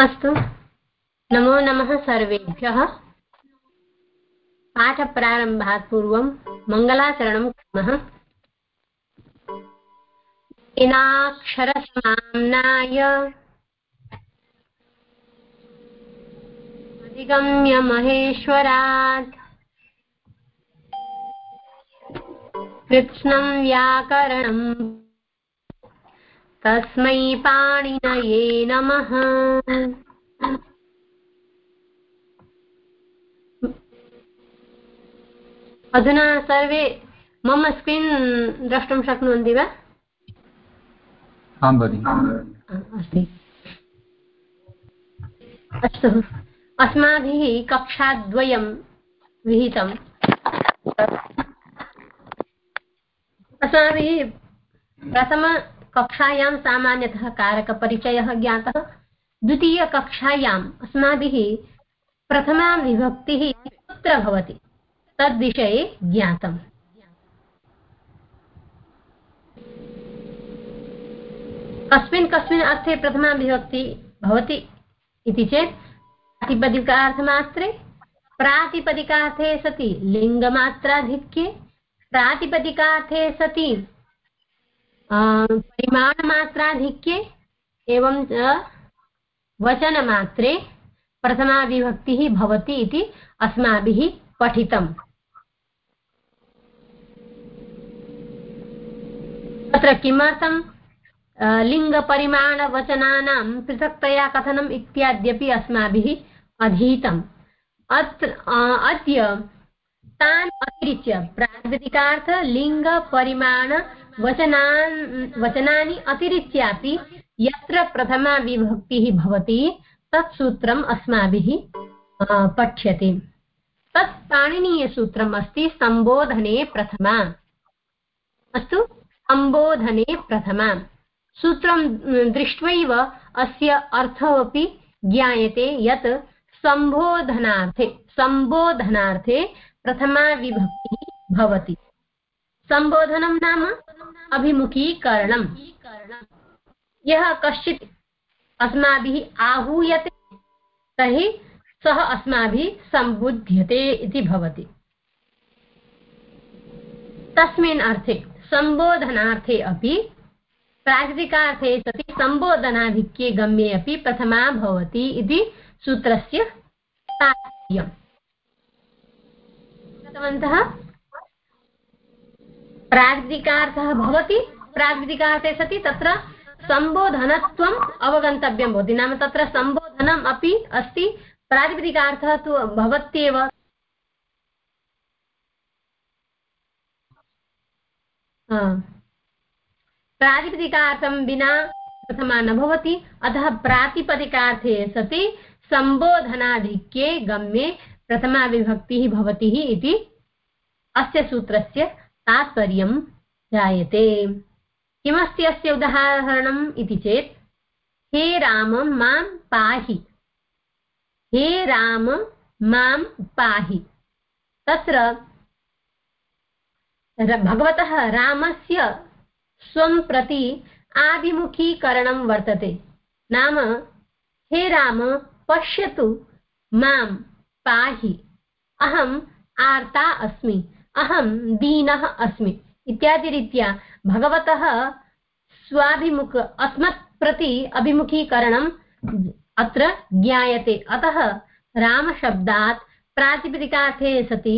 अस्तु। नमो नमः सर्वेभ्यः। पाठप्रारम्भात् पूर्वं मङ्गलाचरणं कुर्मः। इनाक्षरसमाम्नाय अधिगम्य महेश्वरात् कृत्स्नं व्याकरणम् तस्मै पाणिनये नमः। अधुना सर्वे मम स्क्रीन् द्रष्टुं शक्नुवन्ति वा? आं भगिनि। अस्ति। अस्तु। अस्माभिः कक्षाद्वयं विहितम्। अस्माभिः प्रथमकक्षायां सामान्यतः कारकपरिचयः ज्ञातः। द्वितीयकक्षायाम् अस्माभिः प्रथमा विभक्तिः कुत्र भवति? तद्विषये ज्ञातम्। कस्मिन् कस्मिन् अर्थे प्रथमा विभक्ति भवति इति चेत् प्रातिपदिकार्थमात्रे, प्रातिपदिकार्थे सति लिङ्गमात्राधिक्ये, प्रातिपदिकार्थे सति परिमाणमात्राधिक्ये एवं च वचनमात्रे प्रथमा विभक्तिः भवति इति अस्माभिः पठितम्। तत्र किमर्थं लिङ्गपरिमाणवचनानां पृथक्तया कथनम् इत्याद्यपि अस्माभिः अधीतम्। अत्र अद्य तान् अतिरिच्य प्रातिपदिकार्थ लिङ्गपरिमाण वचनान्, वचनानि अतिरिच्यापि यत्र प्रथमा विभक्तिः भवति, तत् सूत्रम् अस्माभिः पठ्यते। तत् पाणिनीयसूत्रम् अस्ति सम्बोधने प्रथमा। अस्तु? सम्बोधने प्रथमा। सूत्रं दृष्ट्वैव अस्य अर्थः ज्ञायते यत् सम्बोधनार्थे सम्बोधनार्थे प्रथमा विभक्तिः भवति। सम्बोधनं नाम अभिमुखीकरणम्। यः कश्चित् अस्माभिः आहूयते, तर्हि सः अस्माभिः सम्बुध्यते इति भवति। तस्मिन् अर्थे सम्बोधनार्थे अपि, प्राकृतिकार्थे सति सम्बोधनाधिक्ये गम्ये अपि प्रथमा भवति इति सूत्रस्य तात्पर्यम्। कृतवन्तः? प्राकृतिकार्थः भवति प्राकृतिकार्थे सति तत्र सम्बोधनत्वम् अवगन्तव्यं भवति। नाम तत्र सम्बोधनम् अपि अस्ति प्रातिपदिकार्थः तु भवत्येव। प्रातिपदिकार्थं विना प्रथमा न भवति अतः प्रातिपदिकार्थे सति सम्बोधनाधिक्ये गम्ये प्रथमा विभक्तिः भवति इति अस्य सूत्रस्य तात्पर्यं जायते। किमस्ति अस्य उदाहरणम् इति चेत्, हे राम, माँ पाहि। हे राम, माँ पाहि। तत्र भगवतः रामस्य स्वं प्रति आभिमुखीकरणं वर्तते। नाम, हे राम, पश्यतु माँ पाहि। अहम् आर्ता अस्मि। अहं दीनः अस्मि। इत्यादिरीत्या भगवतः स्वाभिमुख अस्मत् प्रति अभिमुखीकरणम् अत्र ज्ञायते। अतः रामशब्दात् प्रातिपदिकार्थे सति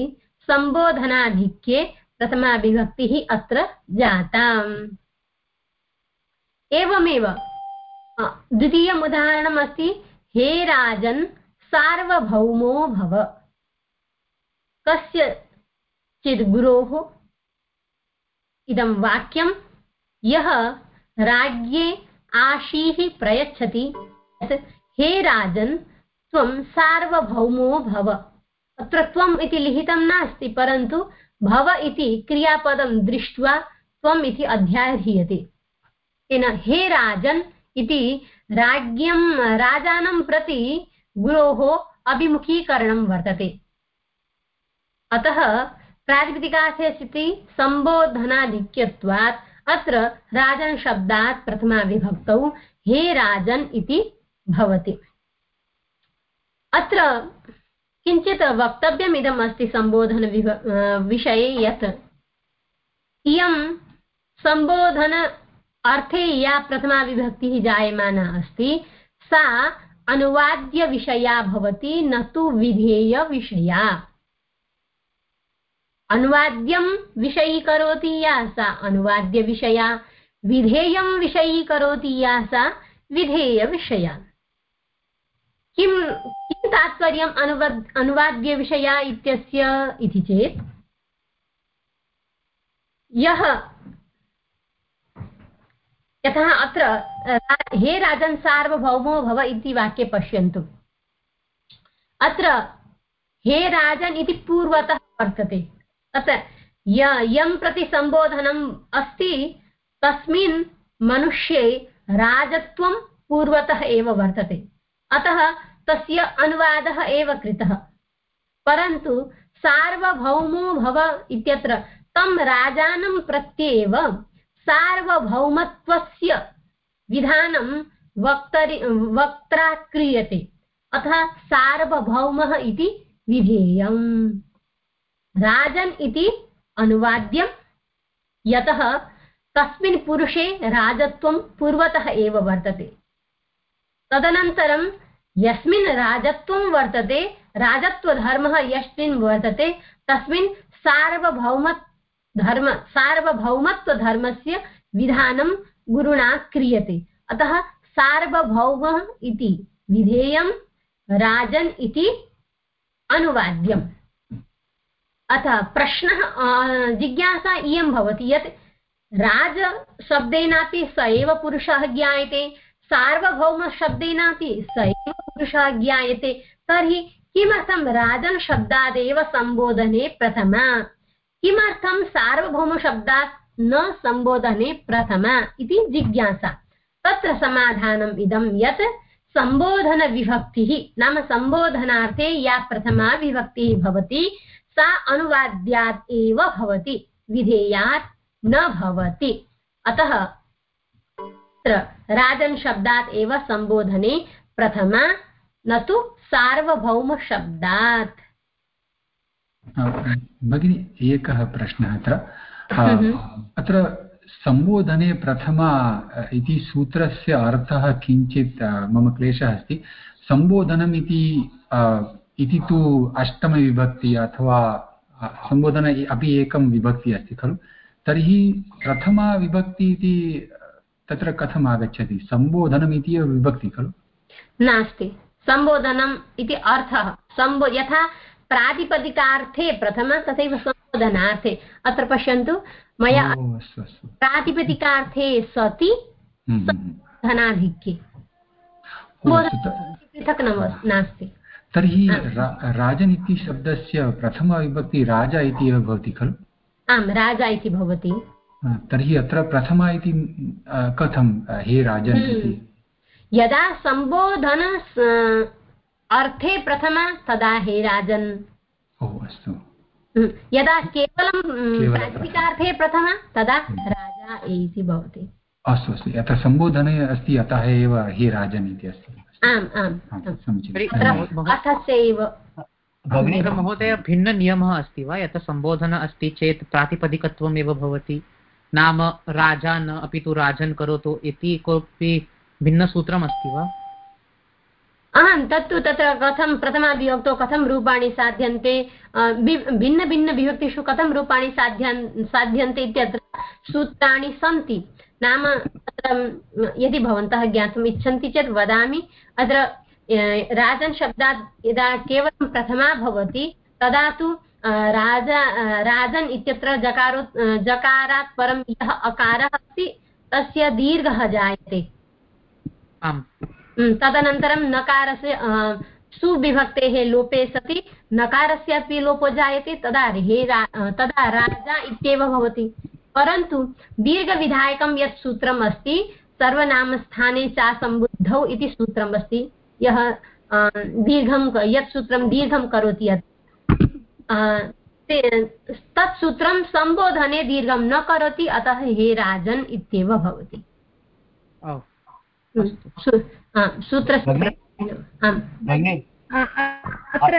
सम्बोधनाधिक्ये प्रथमा विभक्तिः अत्र जाताम्। एवमेव द्वितीयम् उदाहरणम् अस्ति हे राजन्, सार्वभौमो भव। कस्य चित् गुरोः। इदं वाक्यं, यः राज्ञे आशीः प्रयच्छति हे राजन्, त्वं सार्वभौमो भव। अत्र त्वम् इति लिखितं नास्ति, परन्तु भव इति क्रियापदं दृष्ट्वा त्वम् इति अध्याह्रियते तेन हे राजन् इति राज्ञं, राजानं प्रति गुरोः अभिमुखीकरणं वर्तते। अतः प्रातिपदिकार्थे स्थिति सम्बोधनाधिक्यत्वात् अत्र राजन् शब्दात् प्रथमाविभक्तौ हे राजन् इति भवति। अत्र किञ्चित् वक्तव्यमिदम् अस्ति सम्बोधन विषये यत् इयं सम्बोधन अर्थे या प्रथमा विभक्तिः जायमाना अस्ति, सा अनुवाद्यविषया भवति, न तु विधेयविषया। अनुवाद्यं विषयीकरोति या सा अनुवाद्यविषया, विधेयं विषयीकरोति या सा विधेयविषया। किं किं तात्पर्यम् अनुवद्, अनुवाद्यविषया इत्यस्य इति चेत्, यः यतः अत्र हे राजन् सार्वभौमो भव इति वाक्ये पश्यन्तु। अत्र, हे राजन् इति पूर्वतः वर्तते। अत्र यं प्रति सम्बोधनम् अस्ति, तस्मिन् मनुष्ये राजत्वं पूर्वतः एव वर्तते। अतः तस्य अनुवादः एव कृतः। परन्तु सार्वभौमो भव इत्यत्र तं राजानं प्रत्येव सार्वभौमत्वस्य विधानं वक्तरि वक्त्रा क्रियते। अतः सार्वभौमः इति विधेयम्। राजन् इति अनुवाद्यं यतः तस्मिन् पुरुषे राजत्वं पूर्वतः एव वर्तते। तदनन्तरं यस्मिन् राजत्वं वर्तते, राजत्वधर्मः यस्मिन् वर्तते, तस्मिन् सार्वभौम धर्म सार्वभौमत्वधर्मस्य विधानं गुरुणा क्रियते। अतः सार्वभौमः इति विधेयं राजन् इति अनुवाद्यम्। अतः प्रश्नः जिज्ञासा इयं भवति यत् राजशब्देनापि स एव पुरुषः ज्ञायते, सार्वभौमशब्देनापि स एव पुरुषः ज्ञायते, तर्हि किमर्थं राजन् शब्दादेव सम्बोधने प्रथमा? किमर्थं सार्वभौमशब्दात् न सम्बोधने प्रथमा? इति जिज्ञासा। तत्र समाधानम् इदं यत् सम्बोधनविभक्तिः, नाम सम्बोधनार्थे या प्रथमा विभक्तिः भवति सा अनुवाद्यात् एव भवति विधेयात् न भवति। अतः राजन् शब्दात् एव सम्बोधने प्रथमा न तु सार्वभौमशब्दात्। भगिनि एकः प्रश्नः अत्र। अत्र सम्बोधने प्रथमा इति सूत्रस्य अर्थः किञ्चित् मम क्लेशः अस्ति। सम्बोधनम् इति इति तु अष्टमविभक्ति अथवा सम्बोधन अपि एकं विभक्ति अस्ति खलु? तर्हि प्रथमा विभक्ति इति तत्र कथम् आगच्छति? सम्बोधनम् एव विभक्ति खलु? नास्ति। सम्बोधनम् इति अर्थः। सम्बो यथा प्रातिपदिकार्थे प्रथम तथैव सम्बोधनार्थे। अत्र पश्यन्तु मया प्रातिपदिकार्थे सति हम्म, हम्म, हम्म। धनाधिक्ये पृथक् नास्ति। तर्हि राजन् इति शब्दस्य प्रथमविभक्ति राजा इति एव भवति खलु? आम् राजा इति भवति। तर्हि अत्र प्रथमा इति कथं हे राजन् इति? यदा सम्बोधन अर्थे प्रथमा तदा हे राजन्। अस्तु। हम्म, यदा केवलं प्रातिकार्थे प्रथमा। तदा राजा इति भवति। अस्तु अस्तु। यत्र सम्बोधने अस्ति अतः एव हे राजन् इति अस्ति। आम् आम् अर्थस्य एव महोदय भिन्ननियमः अस्ति वा? यत्र सम्बोधन अस्ति चेत् प्रातिपदिकत्वम् एव भवति। नाम राजा न अपि तु राजन् करोतु इति कोऽपि भिन्नसूत्रमस्ति वा? आम् तत्तु तत्र कथं प्रथमाविभक्तौ कथं रूपाणि साध्यन्ते भिन्नभिन्नविभक्तिषु कथं रूपाणि साध्यन् साध्यन्ते इत्यत्र सूत्राणि सन्ति। नाम तत्र यदि भवन्तः ज्ञातुम् इच्छन्ति चेत् वदामि। अत्र राजन् शब्दात् यदा केवलं प्रथमा भवति तदा तु राजा राजन् इत्यत्र जकारो जकारात् परं यः अकारः अस्ति तस्य दीर्घः जायते। तदनन्तरं नकारस्य सुविभक्तेः लोपे सति नकारस्य अपि लोपो जायते तदा हे रा तदा राजा इत्येव भवति। परन्तु दीर्घविधायकं यत् सूत्रम् अस्ति सर्वनामस्थाने च सम्बुद्धौ इति सूत्रम् अस्ति यः दीर्घं यत् सूत्रं दीर्घं करोति यत् तत् सूत्रं सम्बोधने दीर्घं न करोति अतः हे राजन् इत्येव भवति। सूत्रस्य अत्र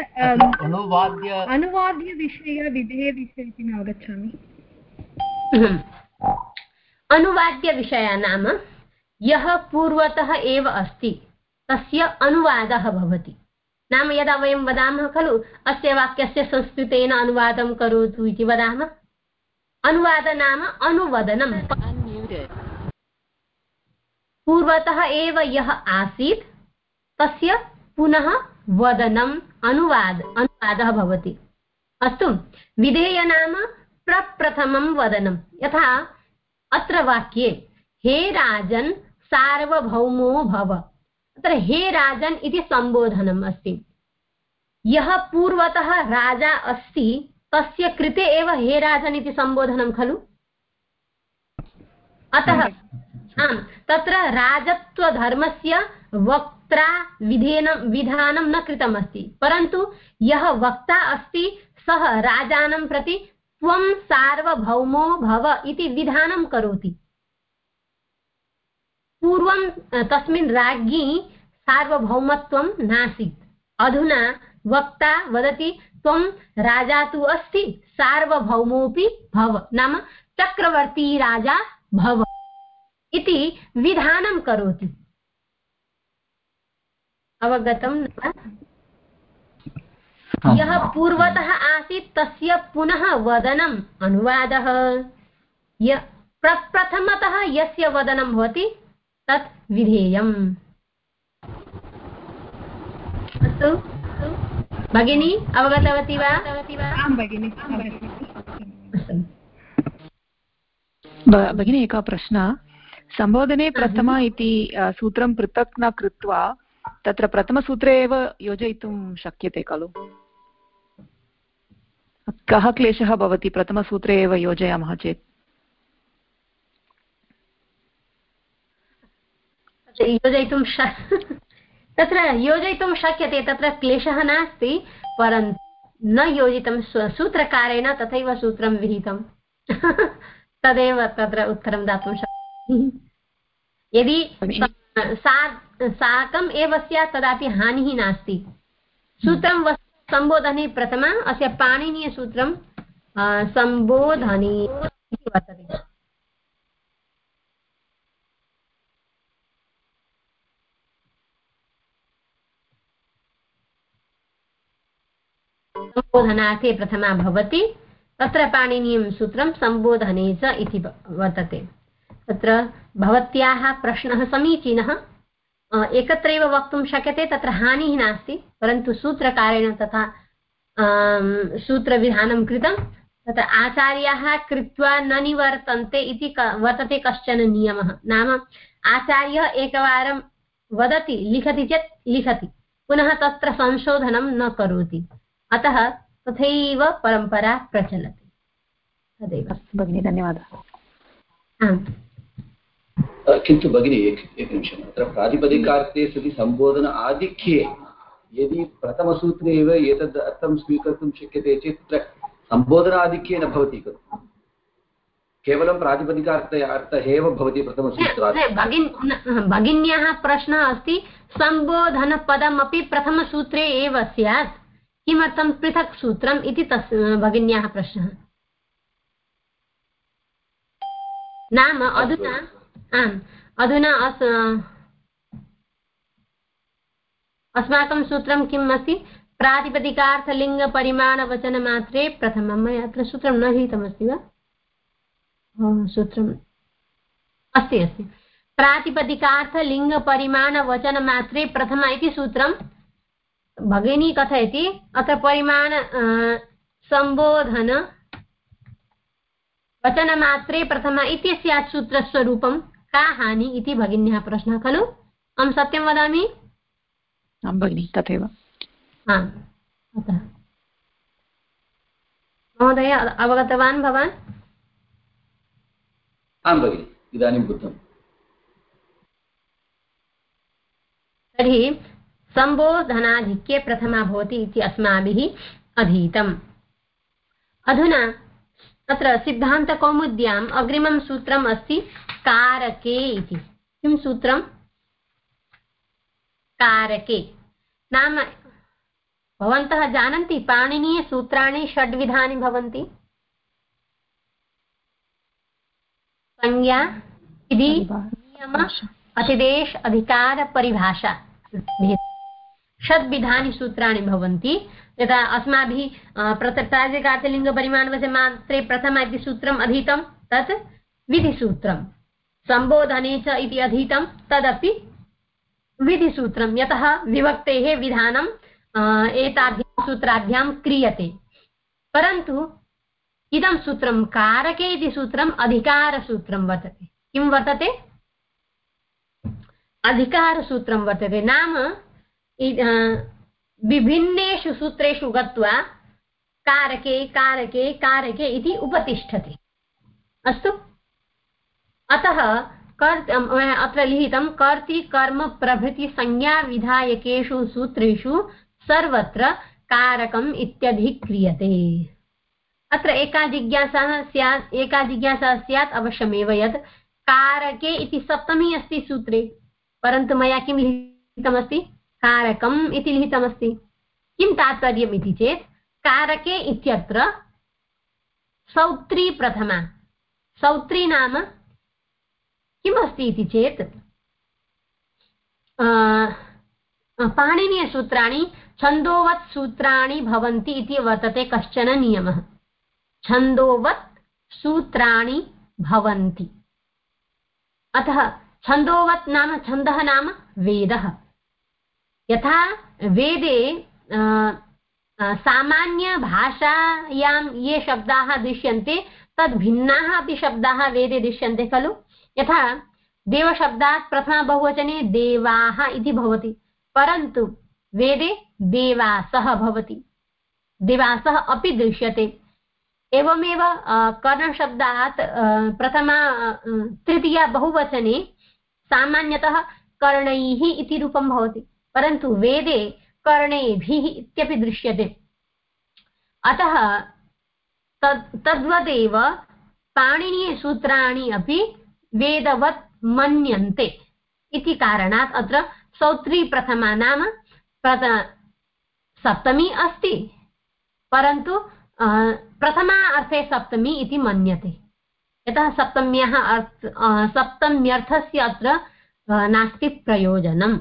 अनुवाद्यविषय विधेयविषय इति न अवगच्छामि अनुवाद्यविषयः नाम यः पूर्वतः एव अस्ति तस्य अनुवादः भवति। नाम यदा वयं वदामः खलु अस्य वाक्यस्य संस्कृतेन अनुवादं करोतु इति वदामः। अनुवाद नाम अनुवदनं पूर्वतः एव यः आसीत् तस्य पुनः वदनम् अनुवाद अनुवादः भवति। अस्तु विधेय नाम प्रप्रथमं वदनं यथा अत्र वाक्ये हे राजन् सार्वभौमो भव अत्र हे राजन् इति सम्बोधनम् अस्ति। यः पूर्वतः राजा अस्ति, तस्य कृते एव हे राजन् इति सम्बोधनं खलु? अतः, आम्, तत्र राजत्वधर्मस्य वक्त्रा विधेन, विधानं न कृतमस्ति। परन्तु यः वक्ता अस्ति, सः राजानं प्रति त्वं सार्वभौमो भव इति विधानं करोति। पूर्वं तस्मिन् राज्ञी सार्वभौमत्वं नासीत्। अधुना वक्ता वदति त्वं राजा तु अस्ति सार्वभौमोऽपि भव। नाम चक्रवर्ती राजा भव। इति विधानं करोति। अवगतं यः पूर्वतः आसीत् तस्य पुनः वदनम् अनुवादः। य प्रप्रथमतः यस्य वदनं भवति तत् विधेयम् अस्तु। भगिनी अवगतवती वा? भगिनी। एकः प्रश्नः। सम्बोधने प्रथमा इति सूत्रं पृथक् न कृत्वा तत्र प्रथमसूत्रे एव योजयितुं शक्यते खलु? कः क्लेशः भवति? प्रथमसूत्रे एव योजयामः चेत्। योजयितुं तत्र योजयितुं शक्यते तत्र क्लेशः नास्ति परन्तु न योजितं सूत्रकारेण तथैव सूत्रं विहितं। तदेव तत्र उत्तरं दातुं शक्नोमि यदि सा साकम् एव स्यात् तदापि हानिः नास्ति। सूत्रं वस्तु सम्बोधने प्रथमा अस्य पाणिनीयसूत्रं सम्बोधने वर्तते। सम्बोधनार्थे प्रथमा भवति। तत्र पाणिनीयं सूत्रं सम्बोधने च इति वर्तते। तत्र भवत्याः प्रश्नः समीचीनः। एकत्रैव वक्तुं शक्यते, तत्र हानिः नास्ति, परन्तु सूत्रकारेण तथा सूत्रविधानं कृतं। तत्र आचार्याः कृत्वा न निवर्तन्ते इति वर्तते कश्चन नियमः। नाम आचार्यः एकवारं वदति, लिखति चेत् लिखति। पुनः तत्र संशोधनं न करोति। अतः तथैव परम्परा प्रचलति। तदेव। अस्तु भगिनि धन्यवादः। किन्तु भगिनि एक एकनिमिषम् अत्र प्रातिपदिकार्थे सति सम्बोधन आधिक्ये यदि प्रथमसूत्रे एव एतद् अर्थं स्वीकर्तुं शक्यते चेत् तत्र सम्बोधनाधिक्ये न भवति खलु। केवलं प्रातिपदिकार्थ अर्थः एव भवति प्रथमसूत्रात्। भगिन्याः प्रश्नः अस्ति सम्बोधनपदमपि प्रथमसूत्रे एव स्यात्। किमर्थं पृथक् सूत्रम् इति तस् भगिन्याः प्रश्नः? नाम अधुना, आम्, अधुना अस् अस्माकं सूत्रं किम् अस्ति? प्रातिपदिकार्थलिङ्गपरिमाणवचनमात्रे प्रथमं मया अत्र सूत्रं न गृहीतमस्ति वा? सूत्रम् अस्ति अस्ति। प्रातिपदिकार्थलिङ्गपरिमाणवचनमात्रे प्रथम इति सूत्रं भगिनी कथयति अत्र परिमाण सम्बोधन। वचनमात्रे प्रथमा इति स्यात् सूत्रस्वरूपं का हानि इति भगिन्याः प्रश्नः खलु? अहं सत्यं वदामि? आं भगिनि तथैव। अतः। महोदय अवगतवान् भवान्? आं भगिनि इदानीं बुद्धं तर्हि सम्बोधनाधिक्ये प्रथमा भवति इति अस्माभिः अधीतम्। अधुना तत्र सिद्धान्तकौमुद्याम् अग्रिमं सूत्रम् अस्ति कारके इति। किं सूत्रं कारके। नाम भवन्तः जानन्ति पाणिनीयसूत्राणि षड्विधानि भवन्ति? संज्ञा विधि नियम अतिदेश अधिकार परिभाषा। षड्विधानि सूत्राणि भवन्ति। यथा अस्माभिः प्रतिपादिकातिलिङ्गपरिमाणवस्य मात्रे प्रथम इति सूत्रम् अधीतं, तत् विधिसूत्रं सम्बोधने च इति अधीतं, तदपि विधिसूत्रं यतः विभक्तेः विधानं एताभ्यां सूत्राभ्यां क्रियते। परन्तु इदं सूत्रं कारके इति सूत्रम् अधिकारसूत्रं वर्तते। किं वर्तते? अधिकारसूत्रं वर्तते। नाम विभिन्नेषु सूत्रेषु गत्वा कारके कारके कारके इति उपतिष्ठति। अस्तु? अतः कर् अत्र लिखितं कर्तिकर्म प्रभृतिसंज्ञाविधायकेषु सूत्रेषु सर्वत्र कारकम् इत्यधिक्रियते। अत्र एका जिज्ञासा स्यात्, एका जिज्ञासा स्यात् अवश्यमेव यत् कारके इति सप्तमी अस्ति सूत्रे। परन्तु मया किं लिखितमस्ति? कारकम् इति लिखितमस्ति। किं तात्पर्यम् इति चेत्, कारके इत्यत्र सौत्री प्रथमा। सौत्री नाम किमस्ति इति चेत् पाणिनीयसूत्राणि छन्दोवत् सूत्राणि भवन्ति इति वर्तते कश्चन नियमः। छन्दोवत् सूत्राणि भवन्ति। अतः छन्दोवत् नाम छन्दः नाम वेदः। यथा वेदे सामान्यभाषायां ये शब्दाः दृश्यन्ते तद् भिन्नाः अपि शब्दाः वेदे दृश्यन्ते खलु? यथा, देवशब्दात् प्रथमबहुवचने देवाः इति भवति, परन्तु वेदे देवासः भवति, देवासः अपि दृश्यते। एवमेव कर्णशब्दात् प्रथमा तृतीया बहुवचने सामान्यतः कर्णैः इति रूपं भवति। परन्तु वेदे कर्णेभिः इत्यपि दृश्यते। अतः तद्, तद्वदेव पाणिनीयसूत्राणि अपि वेदवत् मन्यन्ते इति कारणात् अत्र सौत्री प्रथमा नाम प्रथ, सप्तमी अस्ति, परन्तु प्रथमा अर्थे सप्तमी इति मन्यते। यतः सप्तम्याः अर्थ सप्तम्यर्थस्य अत्र नास्ति प्रयोजनम्।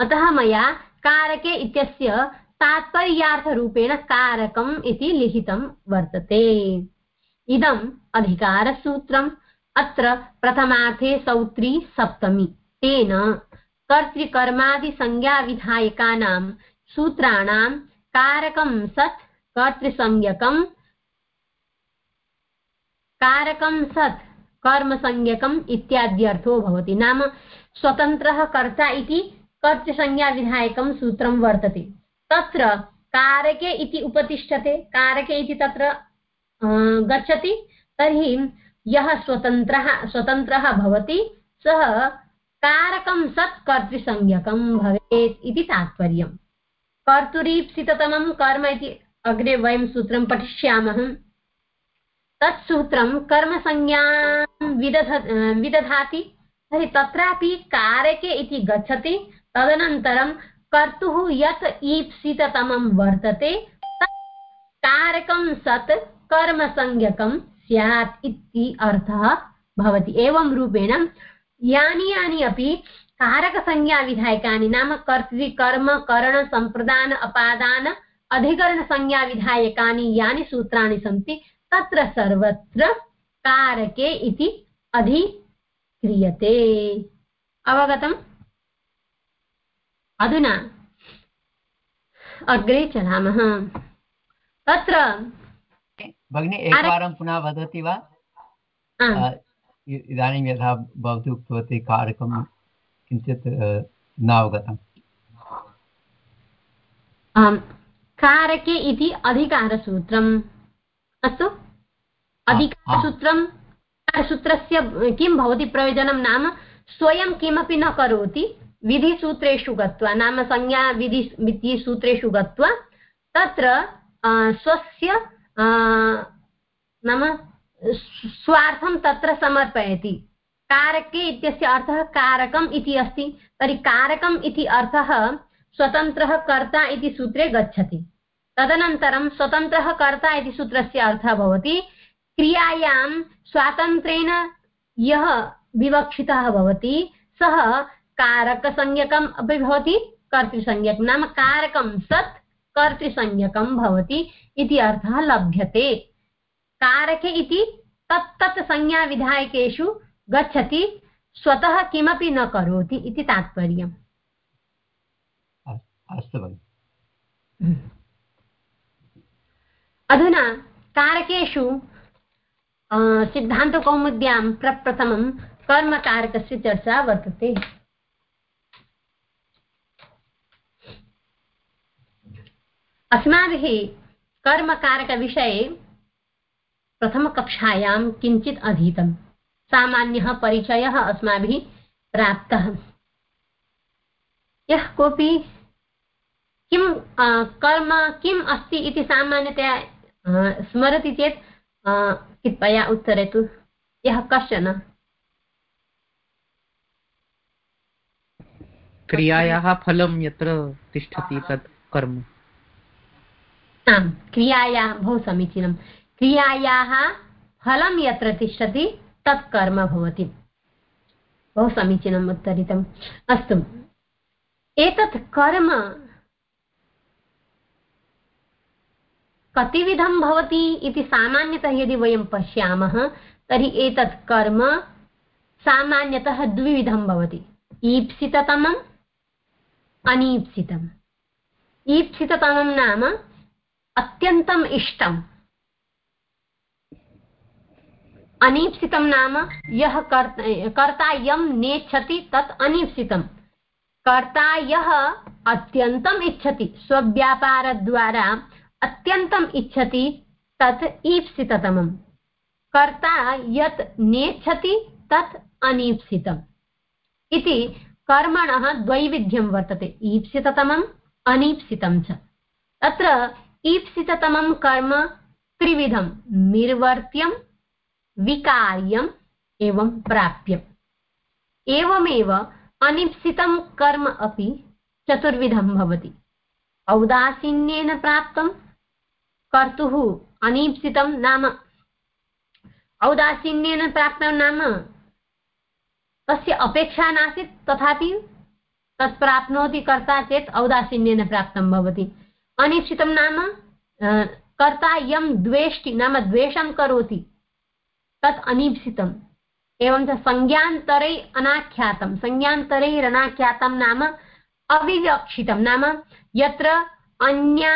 अतः मया कारके इत्यस्य तात्पर्यार्थरूपेण कारकम् इति लिखितं वर्तते। इदम् अधिकारसूत्रम्, अत्र प्रथमार्थे सौत्री सप्तमी। तेन कर्तृकर्मादिसंज्ञाविधायकानां सूत्राणां कारकं सत् कर्तृसंज्ञकं कारकं सत्, कर्मसंज्ञकम् इत्याद्यर्थो भवति। नाम स्वतन्त्रः कर्ता इति कर्तृसंज्ञाविधायकं सूत्रं वर्तते। तत्र कारके इति उपतिष्ठते, कारके इति तत्र गच्छति, तर्हि यः स्वतन्त्रः स्वतन्त्रः भवति, सः कारकं सत् कर्तृसंज्ञकं भवेत् इति तात्पर्यम्। कर्तुरीप्सिततमं कर्म इति अग्रे वयं सूत्रं पठिष्यामः। तत् सूत्रं कर्मसंज्ञां विदध, विदधाति, तर्हि तत्रापि कारके इति गच्छति तदनन्तरं कर्तुः यत् ईप्सिततमं वर्तते, तत् कारकं सत् कर्मसंज्ञकं स्यात् इति अर्थः भवति। एवं रूपेण यानि यानि अपि कारकसंज्ञाविधायकानि नाम कर्तृकर्म करणसम्प्रदान अपादान, अधिकरणसंज्ञाविधायकानि यानि सूत्राणि सन्ति, तत्र सर्वत्र कारके इति अधिक्रियते अवगतम्? अधुना। अग्रे चलामः। तत्र भगिनी एकवारं पुनः वदति वा? इदानीं यथा भवती उक्तवती कारकं किञ्चित् न अवगतम् कारके इति अधिकारसूत्रम्। अस्तु? अधिकारसूत्रं सूत्रस्य किं भवति प्रयोजनं नाम? स्वयं किमपि न करोति विधिसूत्रेषु गत्वा, नाम संज्ञा विधि, विधिसूत्रेषु गत्वा, तत्र स्वस्य नाम स्वार्थं तत्र समर्पयति। कारके इत्यस्य अर्थः कारकम् इति अस्ति। तर्हि कारकम् इति अर्थः स्वतन्त्रः कर्ता इति सूत्रे गच्छति। तदनन्तरं स्वतन्त्रः कर्ता इति सूत्रस्य अर्थः भवति। क्रियायां स्वातन्त्र्येण यः विवक्षितः भवति, सः कारकसंज्ञकम् अपि भवति कर्तृसंज्ञकं। नाम कारकं सत् कर्तृसंज्ञकं भवति इति अर्थः लभ्यते। कारके इति तत् तत् संज्ञाविधायकेषु गच्छति स्वतः किमपि न करोति इति तात्पर्यम्। अस्तु अधुना कारकेषु सिद्धान्तकौमुद्यां प्रप्रथमं कर्मकारकस्य चर्चा वर्तते। अस्माभिः कर्मकारकविषये प्रथमकक्षायां किञ्चित् अधीतं सामान्यः परिचयः अस्माभिः प्राप्तः। यः कोऽपि किं कर्म किम् अस्ति इति सामान्यतया स्मरति चेत् कृपया उत्तरतु। यः कश्चन? क्रियायाः फलं यत्र तिष्ठति तत् कर्म। आम् क्रियायाः, बहु समीचीनं क्रियायाः फलं यत्र तिष्ठति, तत् कर्म भवति। बहु समीचीनम् उत्तरितम् अस्तु। एतत् कर्म कतिविधं भवति इति सामान्यतः यदि वयं पश्यामः, तर्हि एतत् कर्म सामान्यतः द्विविधं भवति। ईप्सिततमम्, अनीप्सितम्। ईप्सिततमं नाम अत्यन्तम् इष्टम्। अनीप्सितं नाम यः कर्ता यं नेच्छति तत् अनीप्सितं कर्ता यः अत्यन्तम् इच्छति, स्वव्यापारद्वारा अत्यन्तम् इच्छति तत् ईप्सिततमम्। कर्ता यत् नेच्छति तत् अनीप्सितम्। इति कर्मणः द्वैविध्यं वर्तते, ईप्सिततमम् अनीप्सितं च। तत्र ईप्सिततमं कर्म त्रिविधं, निर्वर्त्यं विकार्यम् एवं प्राप्यम्। एवमेव अनिप्सितं कर्म अपि चतुर्विधं भवति। औदासीन्येन प्राप्तं कर्तुः अनीप्सितं नाम। औदासीन्येन प्राप्तं नाम तस्य अपेक्षा नासीत्, तथापि तत् प्राप्नोति कर्ता चेत् औदासीन्येन प्राप्तं भवति। अनिश्चितं नाम कर्ता यं द्वेष्टि, नाम द्वेषं करोति, तत् अनीप्सितम् एवं च संज्ञान्तरै अनाख्यातं संज्ञान्तरैरनाख्यातं नाम अविवक्षितं, नाम यत्र अन्या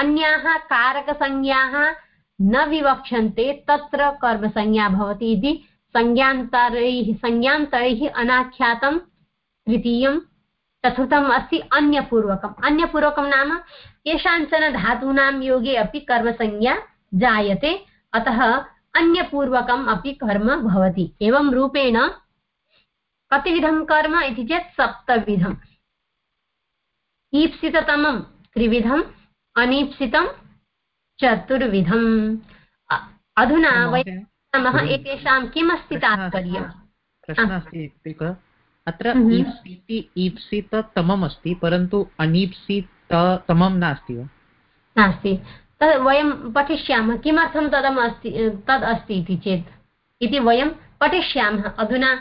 अन्याः कारकसंज्ञाः न विवक्षन्ते, तत्र कर्मसंज्ञा भवति इति संज्ञान्तरैः संज्ञान्तरैः अनाख्यातं तृतीयं चतुर्थम् अस्ति अन्यपूर्वकम्। अन्यपूर्वकं नाम केषाञ्चन धातूनां योगे अपि कर्मसंज्ञा जायते अतः अन्यपूर्वकम् अपि कर्म भवति। एवं रूपेण कतिविधं कर्म इति चेत् सप्तविधम्। ईप्सिततमं त्रिविधम् अनीप्सितं चतुर्विधम्। अधुना वयं एतेषां किमस्ति अस्ति अत्र हम्म। ईप्सिति ईप्सिततमम् अस्ति परन्तु अनीप्सिततमं नास्ति वा? नास्ति। तद् वयं पठिष्यामः। किमर्थं तदम् अस्ति तद् अस्ति इति चेत्। इति वयं पठिष्यामः। अधुना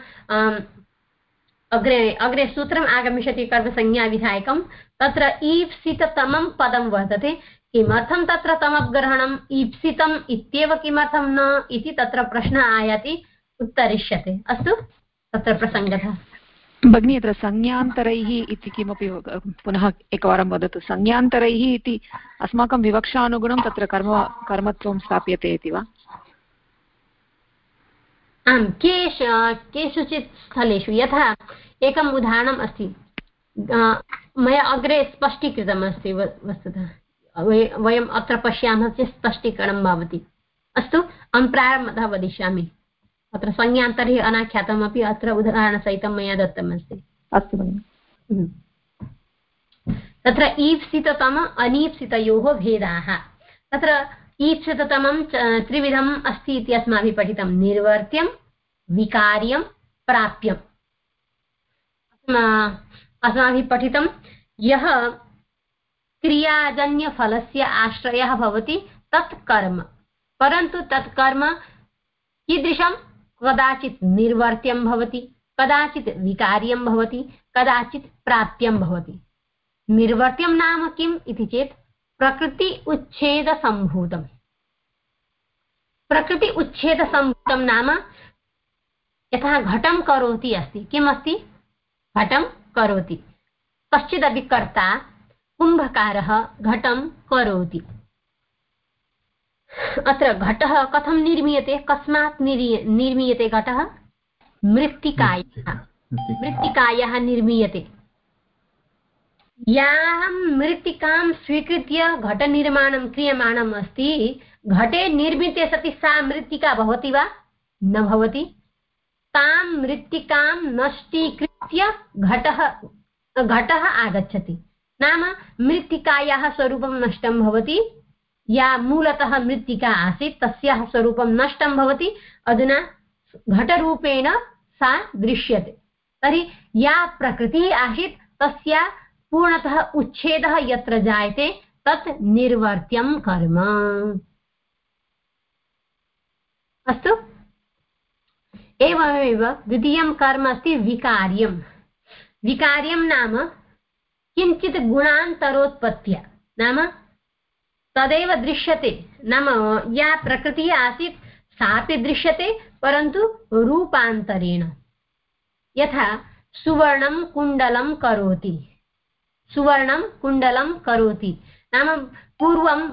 अग्रे अग्रे सूत्रम् आगमिष्यति कर्मसंज्ञाविधायकं। तत्र ईप्सिततमं पदं वर्तते। किमर्थं तत्र तमग्रहणम् ईप्सितम् इत्येव किमर्थं न इति तत्र प्रश्नः आयाति। उत्तरिष्यते। अस्तु तत्र प्रसङ्गतः। भगिनी अत्र संज्ञान्तरैः इति किमपि पुनः एकवारं वदतु। संज्ञान्तरैः इति अस्माकं विवक्षानुगुणं तत्र कर्म कर्मत्वं स्थाप्यते इति वा? आम् केष केषुचित् स्थलेषु यथा एकम् उदाहरणम् अस्ति। मया अग्रे स्पष्टीकृतम् अस्ति वस्तुतः। वयम् अत्र पश्यामः चेत् स्पष्टीकरणं भवति। अस्तु, अहं प्रारम्भतः वदिष्यामि। अत्र संज्ञान्तर्हि अनाख्यातमपि अत्र उदाहरणसहितं मया दत्तमस्ति। अस्तु भगिनि। हम्म। तत्र ईप्सिततम अनीप्सितयोः भेदाः। तत्र ईप्सिततमं त्रिविधम् अस्ति इति अस्माभिः पठितं। निर्वर्त्यं विकार्यं प्राप्यम्। अस्माभिः पठितं यः क्रियाजन्यफलस्य आश्रयः भवति तत् कर्म। परन्तु तत् कर्म कीदृशं कदाचित् निर्वर्त्यं भवति, कदाचित् विकार्यं भवति, कदाचित् प्राप्यं भवति। निर्वर्त्यं नाम किम् इति चेत् प्रकृति उच्छेदसम्भूतम् प्रकृति उच्छेदसम्भूतं नाम यथा घटं करोति अस्ति किम् अस्ति घटं करोति। कश्चिदपि कर्ता, कुम्भकारः घटं करोति। अत्र घटः कथं निर्मीयते? कस्मात् निर्मीयते घटः? मृत्तिकायाः। मृत्तिकायाः निर्मीयते। यां मृत्तिकां स्वीकृत्य घटनिर्माणं क्रियमाणम् अस्ति। घटे निर्मिते सति सा मृत्तिका भवति वा? न भवति। तां मृत्तिकां नष्टीकृत्य घटः घटः आगच्छति। नाम मृत्तिकायाः स्वरूपं नष्टं भवति। या मूलतः मृत्तिका आसीत्, तस्याः स्वरूपं नष्टं भवति, अधुना घटरूपेण सा दृश्यते। तर्हि या प्रकृतिः आसीत्, तस्या पूर्णतः उच्छेदः यत्र जायते, तत् निर्वर्त्यं कर्म। अस्तु। एवमेव द्वितीयं कर्म अस्ति विकार्यं विकार्यं नाम किञ्चित् गुणान्तरोत्पत्त्या। नाम तदेव दृश्यते। नाम, या प्रकृतिः आसीत्, सापि दृश्यते, परन्तु रूपान्तरेण। यथा, सुवर्णं कुण्डलं करोति। सुवर्णं कुण्डलं करोति। नाम, पूर्वं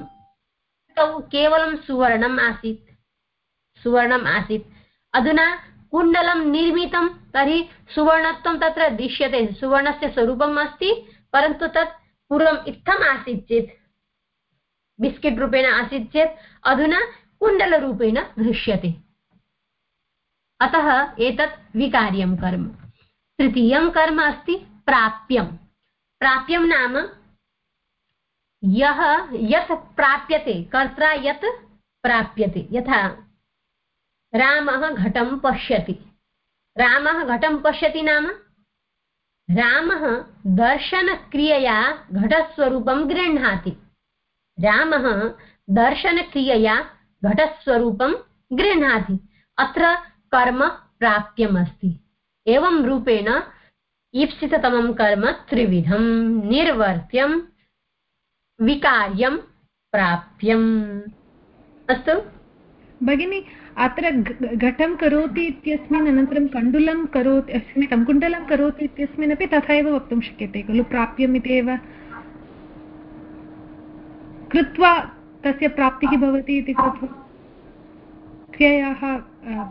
केवलं सुवर्णम् आसीत्। सुवर्णम् आसीत्। अधुना कुण्डलं निर्मितं, तर्हि सुवर्णत्वं तत्र दृश्यते। सुवर्णस्य स्वरूपम् अस्ति, परन्तु तत् पूर्वम् इत्थम् आसीत् चेत्। बिस्किट् रूपेण आसीत् चेत् अधुना कुण्डलरूपेण दृश्यते। अतः एतत् विकार्यं कर्म। तृतीयं कर्म अस्ति प्राप्यम् प्राप्यं नाम यः यत् प्राप्यते, कर्त्रा यत् प्राप्यते। यथा रामः घटं पश्यति। रामः घटं पश्यति नाम? रामः दर्शनक्रियया घटस्वरूपं गृह्णाति। रामः दर्शनक्रियया घटस्वरूपं गृह्णाति। अत्र कर्म प्राप्यमस्ति। एवं रूपेण ईप्सिततमं कर्म त्रिविधं निर्वर्त्यं विकार्यं प्राप्यम् अस्तु। भगिनि, अत्र घटं करोति इत्यस्मिन् अनन्तरं कण्डुलं करोति कुण्डलं करोति इत्यस्मिन् अपि तथा एव वक्तुं शक्यते खलु? प्राप्यम् इति एव कृत्वा तस्य प्राप्तिः भवति इति कृत्वा क्रियायाः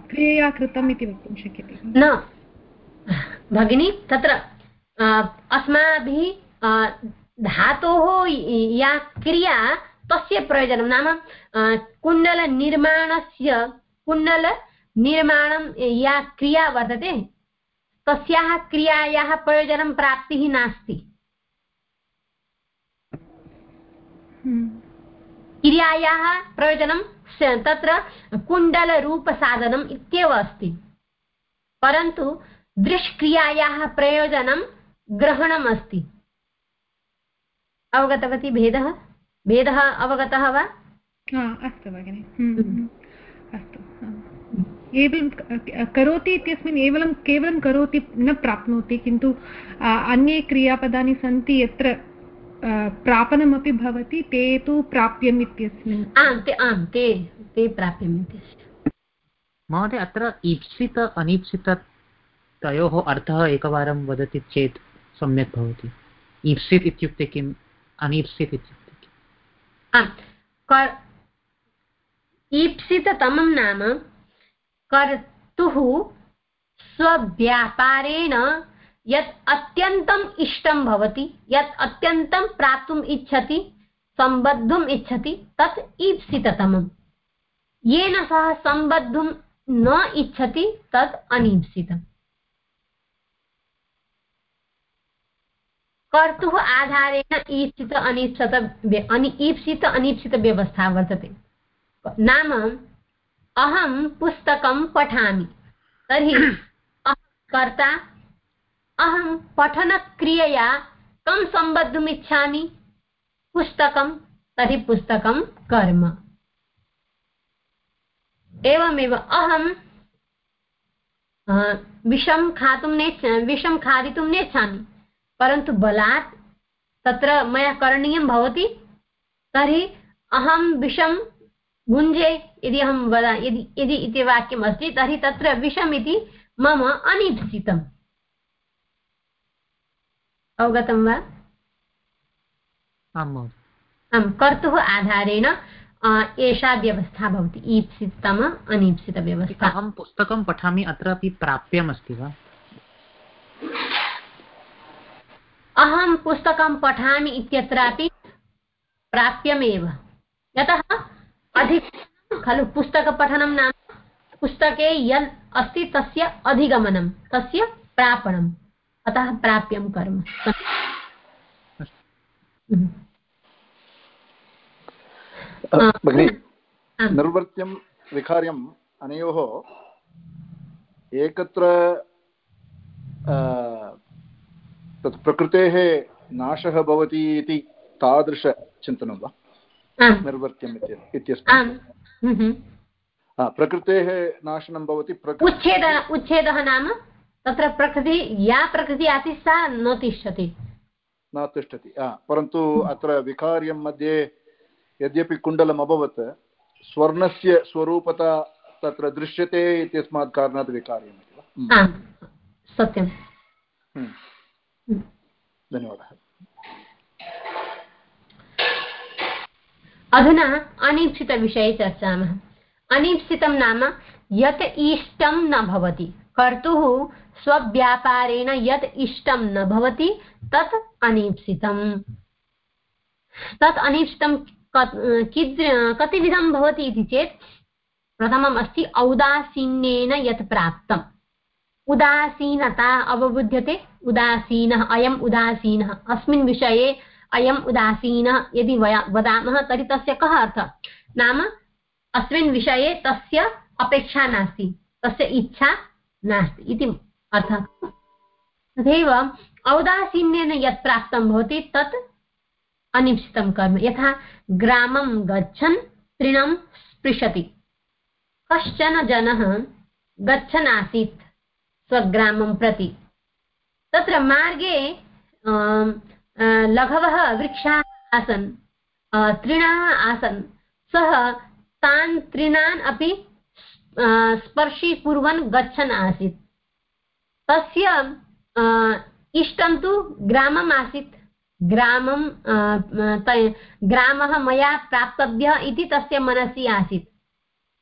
क्रियया कृतम् इति वक्तुं शक्यते। न। भगिनी तत्र अस्माभिः धातोः या क्रिया तस्य प्रयोजनं नाम कुण्डलनिर्माणस्य कुण्डलनिर्माणं या क्रिया वर्तते तस्याः क्रियायाः प्रयोजनं प्राप्तिः नास्ति। क्रियायाः प्रयोजनं तत्र कुण्डलरूपसाधनम् इत्येव अस्ति। परन्तु दृष्क्रियायाः प्रयोजनं ग्रहणम् अस्ति। अवगतवती भेदः? भेदः अवगतः वा? अस्तु भगिनि। हम्म, हम्म। अस्तु एवं करोति इत्यस्मिन् केवलं केवलं करोति न प्राप्नोति किन्तु अन्ये क्रियापदानि सन्ति यत्र प्रापणमपि भवति ते तु प्राप्यम् इत्यस्मिन्। आम् ते आम् ते ते प्राप्यम् इत्यस्य। महोदय अत्र ईप्सित अनीप्सित तयोः अर्थः एकवारं वदति चेत् सम्यक् भवति। ईप्सित् इत्युक्ते किम्? अनीप्सित् इत्युक्ते किम्? ईप्सिततमं नाम कर्तुः स्वव्यापारेण यत् अत्यन्तम् इष्टं भवति, यत् अत्यन्तं प्राप्तुम् इच्छति, सम्बद्धुम् इच्छति, तत् ईप्सिततमम्। येन सः सम्बद्धुं न इच्छति, तत् अनीप्सितम्। कर्तुः आधारेण ईप्सित अनीप्सित ईप्सित अनीप्सित व्यवस्था वर्तते। नाम, अहं पुस्तकं पठामि। तर्हि कर्ता अहं पठनक्रियया कं सम्बद्धुम् इच्छामि पुस्तकं, तर्हि पुस्तकं कर्म। एवमेव अहं विषं खादितुं नेच्छ विषं खादितुं नेच्छामि। परन्तु बलात् तत्र मया करणीयं भवति। तर्हि अहं विषं भुञ्जे यदि अहं वदा, यदि यदि इति वाक्यम् अस्ति तर्हि तत्र मम अनीप्सितम् अवगतं वा? आम् कर्तुः आधारेण एषा व्यवस्था भवति ईप्सितम अनीप्सितव्यवस्था। अहं पुस्तकं पठामि अत्रापि प्राप्यमस्ति वा? अहं पुस्तकं पठामि इत्यत्रापि प्राप्यमेव। यतः अधिकं खलु पुस्तकपठनं नाम पुस्तके यत् अस्ति तस्य अधिगमनं तस्य प्रापणम्। अतः प्राप्यं कर्म। भगिनि निर्वर्त्यं विकार्यम् अनयोः एकत्र तत् प्रकृतेः नाशः भवति इति तादृशचिन्तनं वा? निर्वर्त्यम् इत्यस्मिन् प्रकृतेः नाशनं भवति उच्छेदः नाम? तत्र प्रकृति या प्रकृतिः आसीत् सा न तिष्ठति। न तिष्ठति परन्तु अत्र विकार्यं मध्ये यद्यपि कुण्डलम् अभवत् स्वर्णस्य स्वरूपता तत्र दृश्यते इत्यस्मात् कारणात् विकार्यम् इति वा? सत्यं धन्यवादः। अधुना अनीप्सितविषये चर्चामः। अनीप्सितं नाम यत् इष्टं न भवति। कर्तुः स्वव्यापारेण यत् इष्टं न भवति, तत् अनीप्सितम् तत् अनीप्सितं कतिविधं भवति इति चेत्, प्रथमम् अस्ति औदासीन्येन यत् प्राप्तम्। उदासीनता अवबुध्यते, उदासीनः अयम्, उदासीनः अस्मिन् विषये अयम्, उदासीनः यदि वया, वदामः, तर्हि तस्य कः अर्थः? नाम, अस्मिन् विषये तस्य अपेक्षा नास्ति, तस्य इच्छा नास्ति। इति अर्थः तथैव औदासीन्येन यत् प्राप्तं भवति, तत् अनिश्चितं कर्म। यथा ग्रामं गच्छन्, तृणं स्पृशति। कश्चन जनः गच्छन् आसीत् स्वग्रामं प्रति। तत्र मार्गे लघवः वृक्षाः आसन् तृणाः आसन्। सः तान् तृणान् अपि स्पर्शीकुर्वन् गच्छन् आसीत्। तस्य इष्टं तु ग्रामम् आसीत् ग्रामं ग्रामः मया प्राप्तव्यः इति तस्य मनसि आसीत्।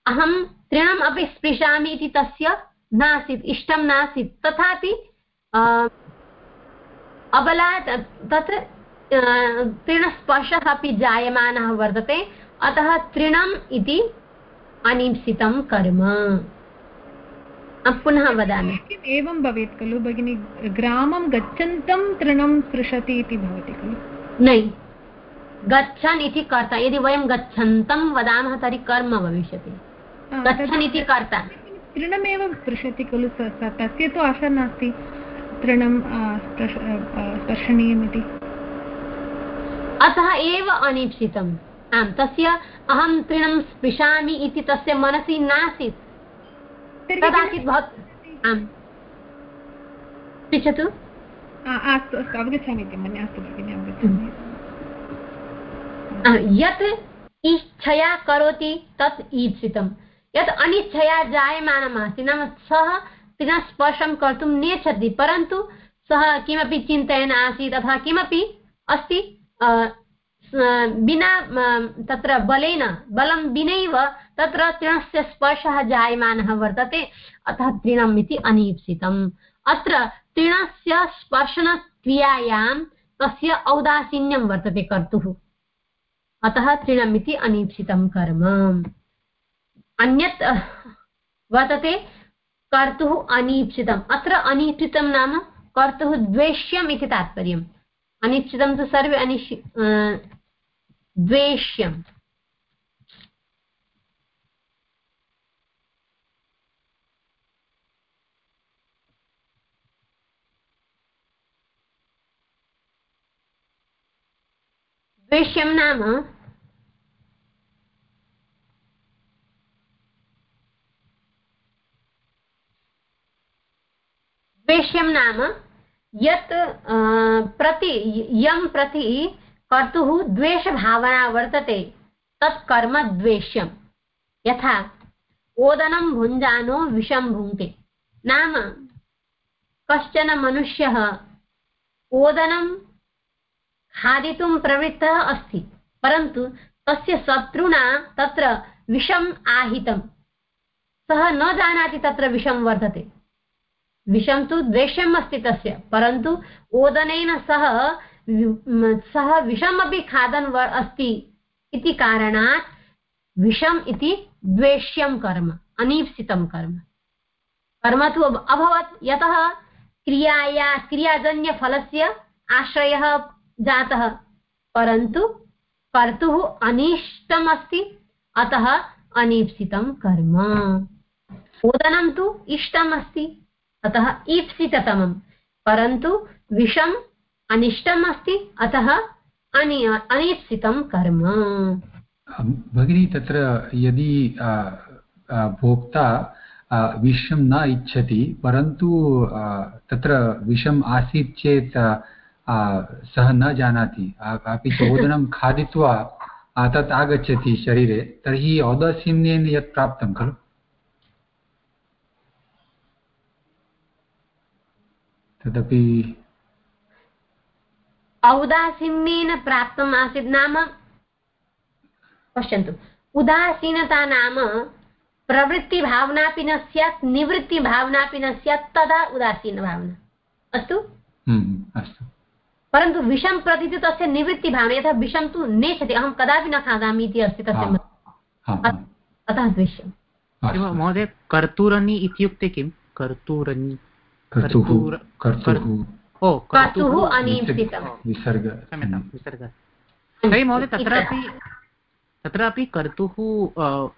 अहं तृणम् अपि स्पृशामि इति तस्य नासीत्, इष्टं नासीत्। तथापि अबलात्, तत्र तृणस्पर्शः अपि जायमानः वर्तते। अतः तृणम् इति अनिप्सितं कर्म। पुनः वदामि। एवं भवेत् खलु भगिनि ग्रामं गच्छन्तं तृणं स्पृशति इति भवति खलु। नै गच्छन् इति कर्ता यदि वयं गच्छन्तं वदामः तर्हि कर्म भविष्यति। गच्छन् इति कर्ता। तृणमेव स्पृशति खलु तस्य तु आशा नास्ति तृणं स्पर्शनीयमिति अतः एव अनिप्सितम् आम् तस्य अहं तृणं स्पृशामि इति तस्य मनसि नासीत्। कदाचित् भवत् आम्। पृच्छतु अस्तु अस्तु अवगच्छामि इति मन्ये अस्तु भगिनि अवगच्छामि यत् इच्छया करोति तत् ईप्सितं यत् अनिच्छया नाम सः स्पर्शं कर्तुं नेच्छति परन्तु सः किमपि चिन्तयन् आसीत् अथवा किमपि अस्ति विना तत्र बलेन, बलं विनैव तत्र तृणस्य स्पर्शः जायमानः वर्तते। अतः तृणम् इति अनीप्सितम् अत्र तृणस्य स्पर्शनक्रियायां तस्य औदासीन्यं वर्तते कर्तुः। अतः तृणम् इति अनीप्सितं कर्म। अन्यत्, वर्तते कर्तुः अनीप्सितम् अत्र अनीप्सितं नाम कर्तुः द्वेष्यम् इति तात्पर्यम्। अनिश्चितं तु सर्वे अनिश् द्वेष्यम्। द्वेष्यं नाम? द्वेष्यं नाम यत् प्रति यं प्रति कर्तुः द्वेषभावना वर्तते, तत् कर्म द्वेष्यं यथा, ओदनं भुञ्जानो विषं भुङ्क्ते। नाम, कश्चन मनुष्यः ओदनं खादितुं प्रवृत्तः अस्ति, परन्तु तस्य शत्रुणा तत्र विषम् आहितं सः न जानाति तत्र विषं वर्तते विषं तु द्वेष्यम् अस्ति तस्य, परन्तु ओदनेन सह सः विषमपि खादन् अस्ति इति कारणात् विषम् इति द्वेष्यं कर्म, अनीप्सितं कर्म। कर्म तु अभवत्, यतः क्रियाया क्रियाजन्यफलस्य आश्रयः जातः, परन्तु कर्तुः अनिष्टम् अस्ति अतः अनीप्सितं कर्म। ओदनं तु इष्टम् अस्ति अतः ईप्सिततमं परन्तु विषम् अनिष्टम् अस्ति अतः अनि अनीप्सितं कर्म। भगिनी तत्र यदि भोक्ता विषं न इच्छति परन्तु तत्र विषम् आसीत् चेत् सः न जानाति। अपि च ओदनं खादित्वा तत् आगच्छति शरीरे तर्हि औदासीन्येन यत् प्राप्तं खलु? तदपि औदासीन्येन प्राप्तम् आसीत् नाम पश्यन्तु। उदासीनता नाम प्रवृत्तिभावनापि न स्यात् निवृत्तिभावनापि न स्यात् तदा उदासीनभावना। अस्तु? हम्म, अस्तु। परन्तु विषं प्रति तु तस्य निवृत्तिभावना यथा विषं तु नेच्छति अहं कदापि न खादामि इति अस्ति तस्य अतः द्वेष्यं महोदय कर्तूरनि इत्युक्ते किं? कर्तूरनि। तर्हि महोदय तत्रापि तत्रापि कर्तुः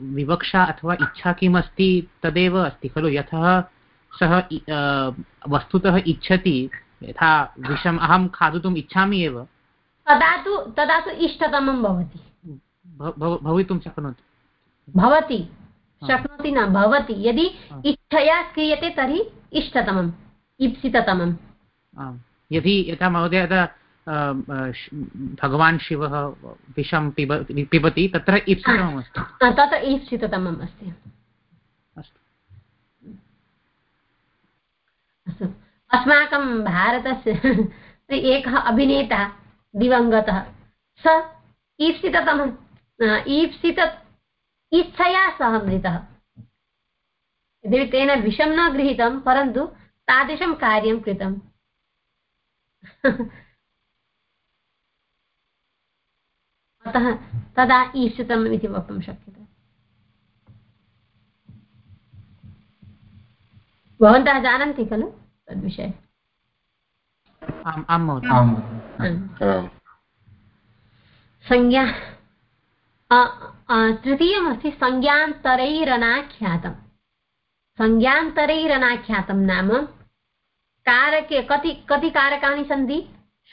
विवक्षा अथवा इच्छा किम् अस्ति तदेव अस्ति खलु? यतः सः वस्तुतः इच्छति यथा विषम् अहं खादितुम् इच्छामि एव। तदा तु तदा तु इष्टतमं भवति। भवितुं शक्नोति। भवति। शक्नोति न भवति। यदि इच्छया क्रियते तर्हि इष्टतमम् यदि यथा महोदय यदा भगवान् शिवः विषं पिब पिबति तत्र ईप्सितमम् अस्ति। तत्र ईप्सिततमम् अस्ति। अस्तु। अस्माकं भारतस्य एकः अभिनेता दिवङ्गतः। स ईप्सिततमम् ईप्सित इच्छया सह मृतः। यद्यपि तेन विषं न गृहीतं परन्तु तादृशं कार्यं कृतम्। अतः तदा ईप्सितम् इति वक्तुं शक्यते। भवन्तः जानन्ति खलु तद्विषये? संज्ञा तृतीयमस्ति संज्ञान्तरैरनाख्यातम्। संज्ञान्तरैरनाख्यातं नाम कारके, कति कति कारकाणि सन्ति?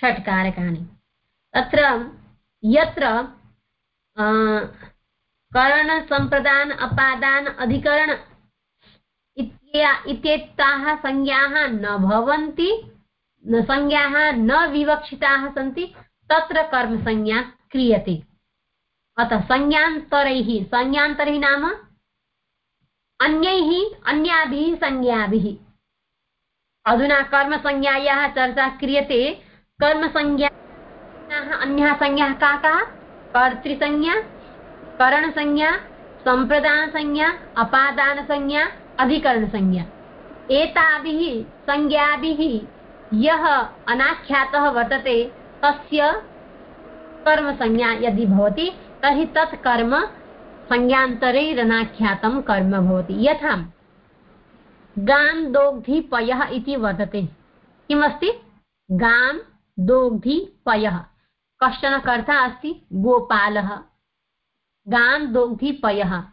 षट् कारकाणि। तत्र यत्र करणसम्प्रदान, अपादान, अधिकरण इत्येताः संज्ञाः न भवन्ति संज्ञाः न विवक्षिताः सन्ति, तत्र कर्मसंज्ञा क्रियते। अतः संज्ञान्तरैः संज्ञान्तरैः नाम अन्यैः, अन्याभिः, संज्ञाभिः। अधुना कर्मसंज्ञायाः चर्चा क्रियते। कर्मसंज्ञाः अन्याः संज्ञाः का का? कर्तृसंज्ञा, करणसंज्ञा, सम्प्रदानसंज्ञा, अपादानसंज्ञा, अधिकरणसंज्ञा। एताभिः संज्ञाभिः यः अनाख्यातः वर्तते, तस्य कर्मसंज्ञा यदि भवति, तर्हि तत् कर्म संज्ञान्तरैरनाख्यातं कर्म भवति। यथा गां दोग्धिपयः इति वदते किमस्ति? गां दोग्धिपयः कश्चन कर्ता अस्ति? गोपालः। गां दोग्धिपयः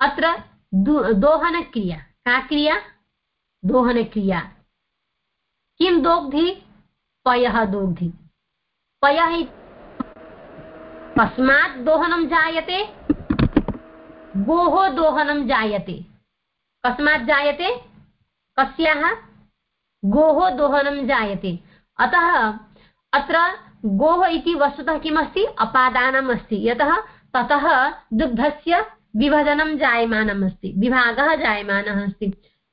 अत्र दोहनक्रिया का क्रिया? दोहनक्रिया किं दोग्धि पयः दोग्धि पयः कस्मात् दोहनं जायते। गोः दोहनं जायते। कस्मात् जायते? कस्याः गोः दोहनं जायते। अतः अत्र गोः इति वस्तुतः किमस्ति? अपादानम् अस्ति यतः ततः दुग्धस्य विभजनं जायमानम् अस्ति विभागः जायमानः अस्ति।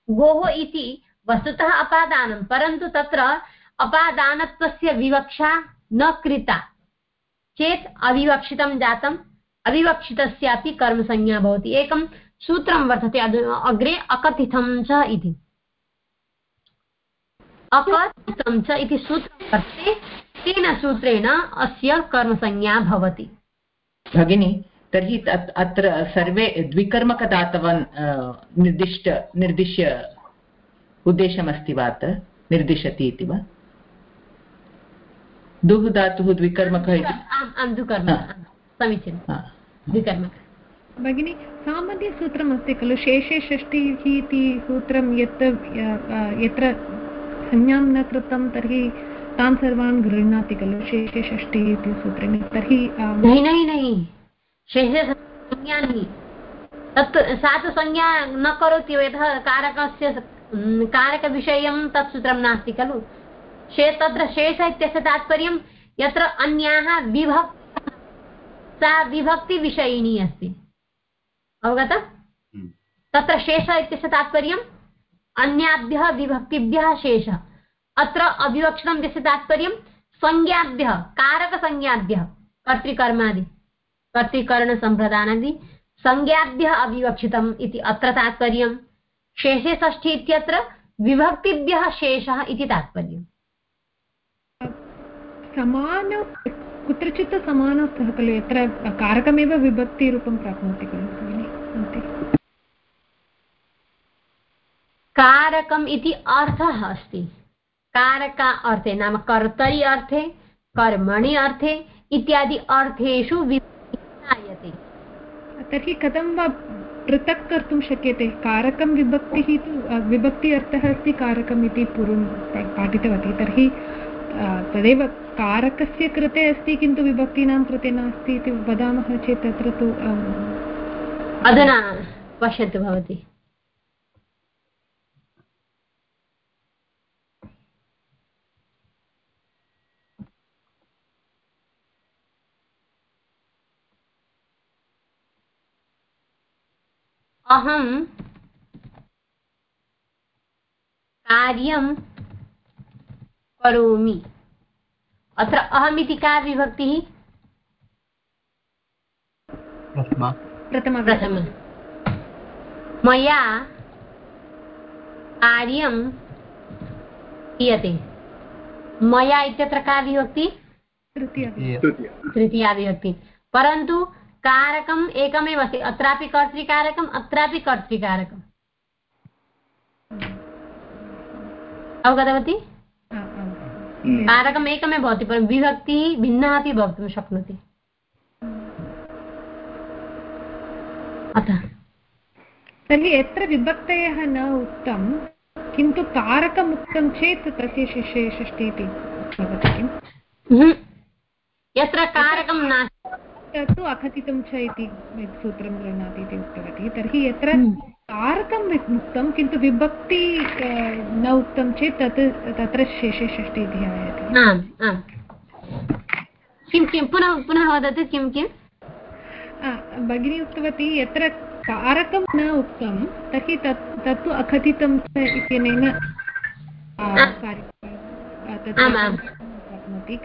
गोः इति वस्तुतः अपादानं, परन्तु तत्र अपादानत्वस्य विवक्षा न कृता। चेत् अविवक्षितं जातम्। अविवक्षितस्यापि कर्मसंज्ञा भवति। एकं सूत्रं वर्तते अग्रे अकथितं च इति। अकथितं च इति सूत्रं वर्तते तेन सूत्रेण अस्य कर्मसंज्ञा भवति। भगिनी तर्हि अत्र सर्वे द्विकर्मकदातवान् निर्दिष्ट निर्दिश्य उद्देशमस्ति वा अत्र? निर्दिशति इति वा? दुः धातुः द्विकर्मकः इति। समीचीनं। द्विकर्मकः। भगिनि, सामान्यसूत्रमस्ति खलु? शेषे षष्टिः इति सूत्रं यत् यत्र संज्ञां न कृतं, तर्हि तान् सर्वान् गृह्णाति खलु? शेषे षष्टिः इति सूत्रेण तर्हि तत् सा तु संज्ञा न करोति यतः कारकस्य कारकविषयं तत् सूत्रं नास्ति खलु? शे, तत्र शेष इत्यस्य तात्पर्यं यत्र अन्याः विभक्, सा विभक्तिविषयिणी अस्ति। अवगतम् हम्म। तत्र शेष इत्यस्य तात्पर्यम्? अन्याभ्यः विभक्तिभ्यः शेषः। अत्र अविवक्षितम् इत्यस्य तात्पर्यं संज्ञाभ्यः कारकसंज्ञाभ्यः। कर्तृकर्मादि कर्तृकरणसम्प्रदानादि संज्ञाभ्यः अविवक्षितम् इति अत्र तात्पर्यं शेषे षष्ठी इत्यत्र विभक्तिभ्यः शेषः इति तात्पर्यम्। समान कुत्रचित् समानः खलु? यत्र कारकमेव विभक्तिरूपं प्राप्नोति खलु? कारकम् इति अर्थः अस्ति। कारक अर्थे नाम कर्तरि अर्थे कर्मणि अर्थे इत्यादि अर्थेषु विज्ञायते। तर्हि कथं वा पृथक् कर्तुं शक्यते? कारकं विभक्तिः तु विभक्ति अर्थः अस्ति कारकम् इति पूर्वं पाठितवती। तर्हि तदेव कारकस्य कृते अस्ति किन्तु विभक्तीनां कृते नास्ति इति वदामः चेत् तत्र तु अधुना पश्यतु भवती। अहं कार्यं करोमि। अत्र अहमिति का विभक्तिः? प्रथमा प्रथम। मया कार्यं क्रियते। मया इत्यत्र का विभक्ति तृतीया विभक्ति परन्तु कारकम् एकमेव अस्ति। अत्रापि कर्तृकारकम् अत्रापि कर्तृकारकम् अवगतवती? कारकम् एकमेव भवति परं विभक्तिः भिन्ना अपि भवितुं शक्नोति। अतः। तर्हि यत्र विभक्तयः न उक्तं किन्तु कारकम् उक्तं चेत् तस्य शिष्ये षष्टि इति भवति किम्? यत्र कारकं नास्ति तत्तु अकथितं च इति सूत्रं गृह्णाति इति उक्तवती। तर्हि यत्र कारकं उक्तं किन्तु विभक्ति न उक्तं चेत् तत् तत्र शेषे षष्टि इति आयाति किं किं? पुनः पुनः वदतु किं किं भगिनी उक्तवती यत्र कारकं न उक्तं तर्हि तत् तत्तु अकथितं च इत्यनेन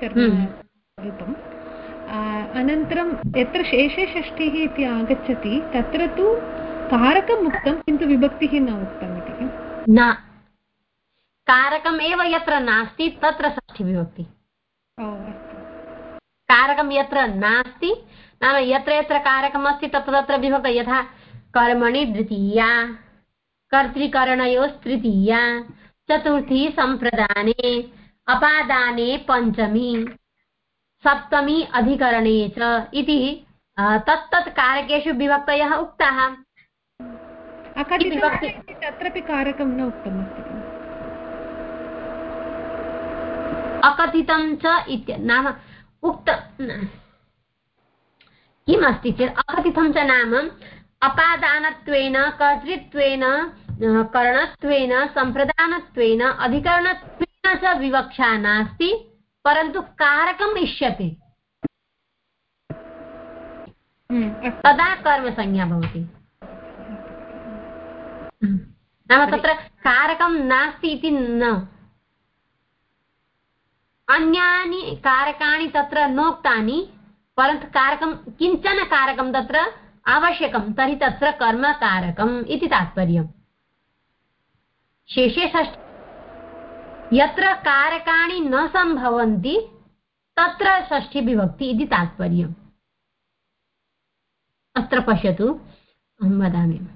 कर्म अनन्तरं यत्र शेषे षष्टिः इति आगच्छति तत्र तु कारकम् उक्तं किन्तु विभक्तिः न उक्तम् इति। न। कारकम् एव यत्र नास्ति तत्र षष्ठीविभक्ति। कारकं यत्र नास्ति नाम यत्र यत्र कारकम् अस्ति तत्र तत्र विभक्त। यथा कर्मणि द्वितीया कर्तृकरणयोस्तृतीया चतुर्थी सम्प्रदाने अपादाने पञ्चमी सप्तमी अधिकरणे च इति तत्तत् कारकेषु विभक्तयः उक्ताः। तत्रापि कारकं न उक्तमस्ति। अकथितं च इत्य नाम उक्त किम् अस्ति चेत् अकथितं च नाम अपादानत्वेन कर्तृत्वेन करणत्वेन सम्प्रदानत्वेन अधिकरणत्वेन च विवक्षा नास्ति परन्तु कारकम् इष्यते। हम्म, तदा कर्मसंज्ञा भवति। हम्म। नाम तत्र कारकं नास्ति इति न। अन्यानि कारकाणि तत्र नोक्तानि परन्तु कारकं किंचन कारकं तत्र आवश्यकं, तर्हि तत्र कर्मकारकम् इति तात्पर्यम्। शेषे षष्ठ। यत्र कारकाणि न सम्भवन्ति, तत्र षष्ठीविभक्ति इति तात्पर्यम्। अत्र पश्यतु, अहं वदामि।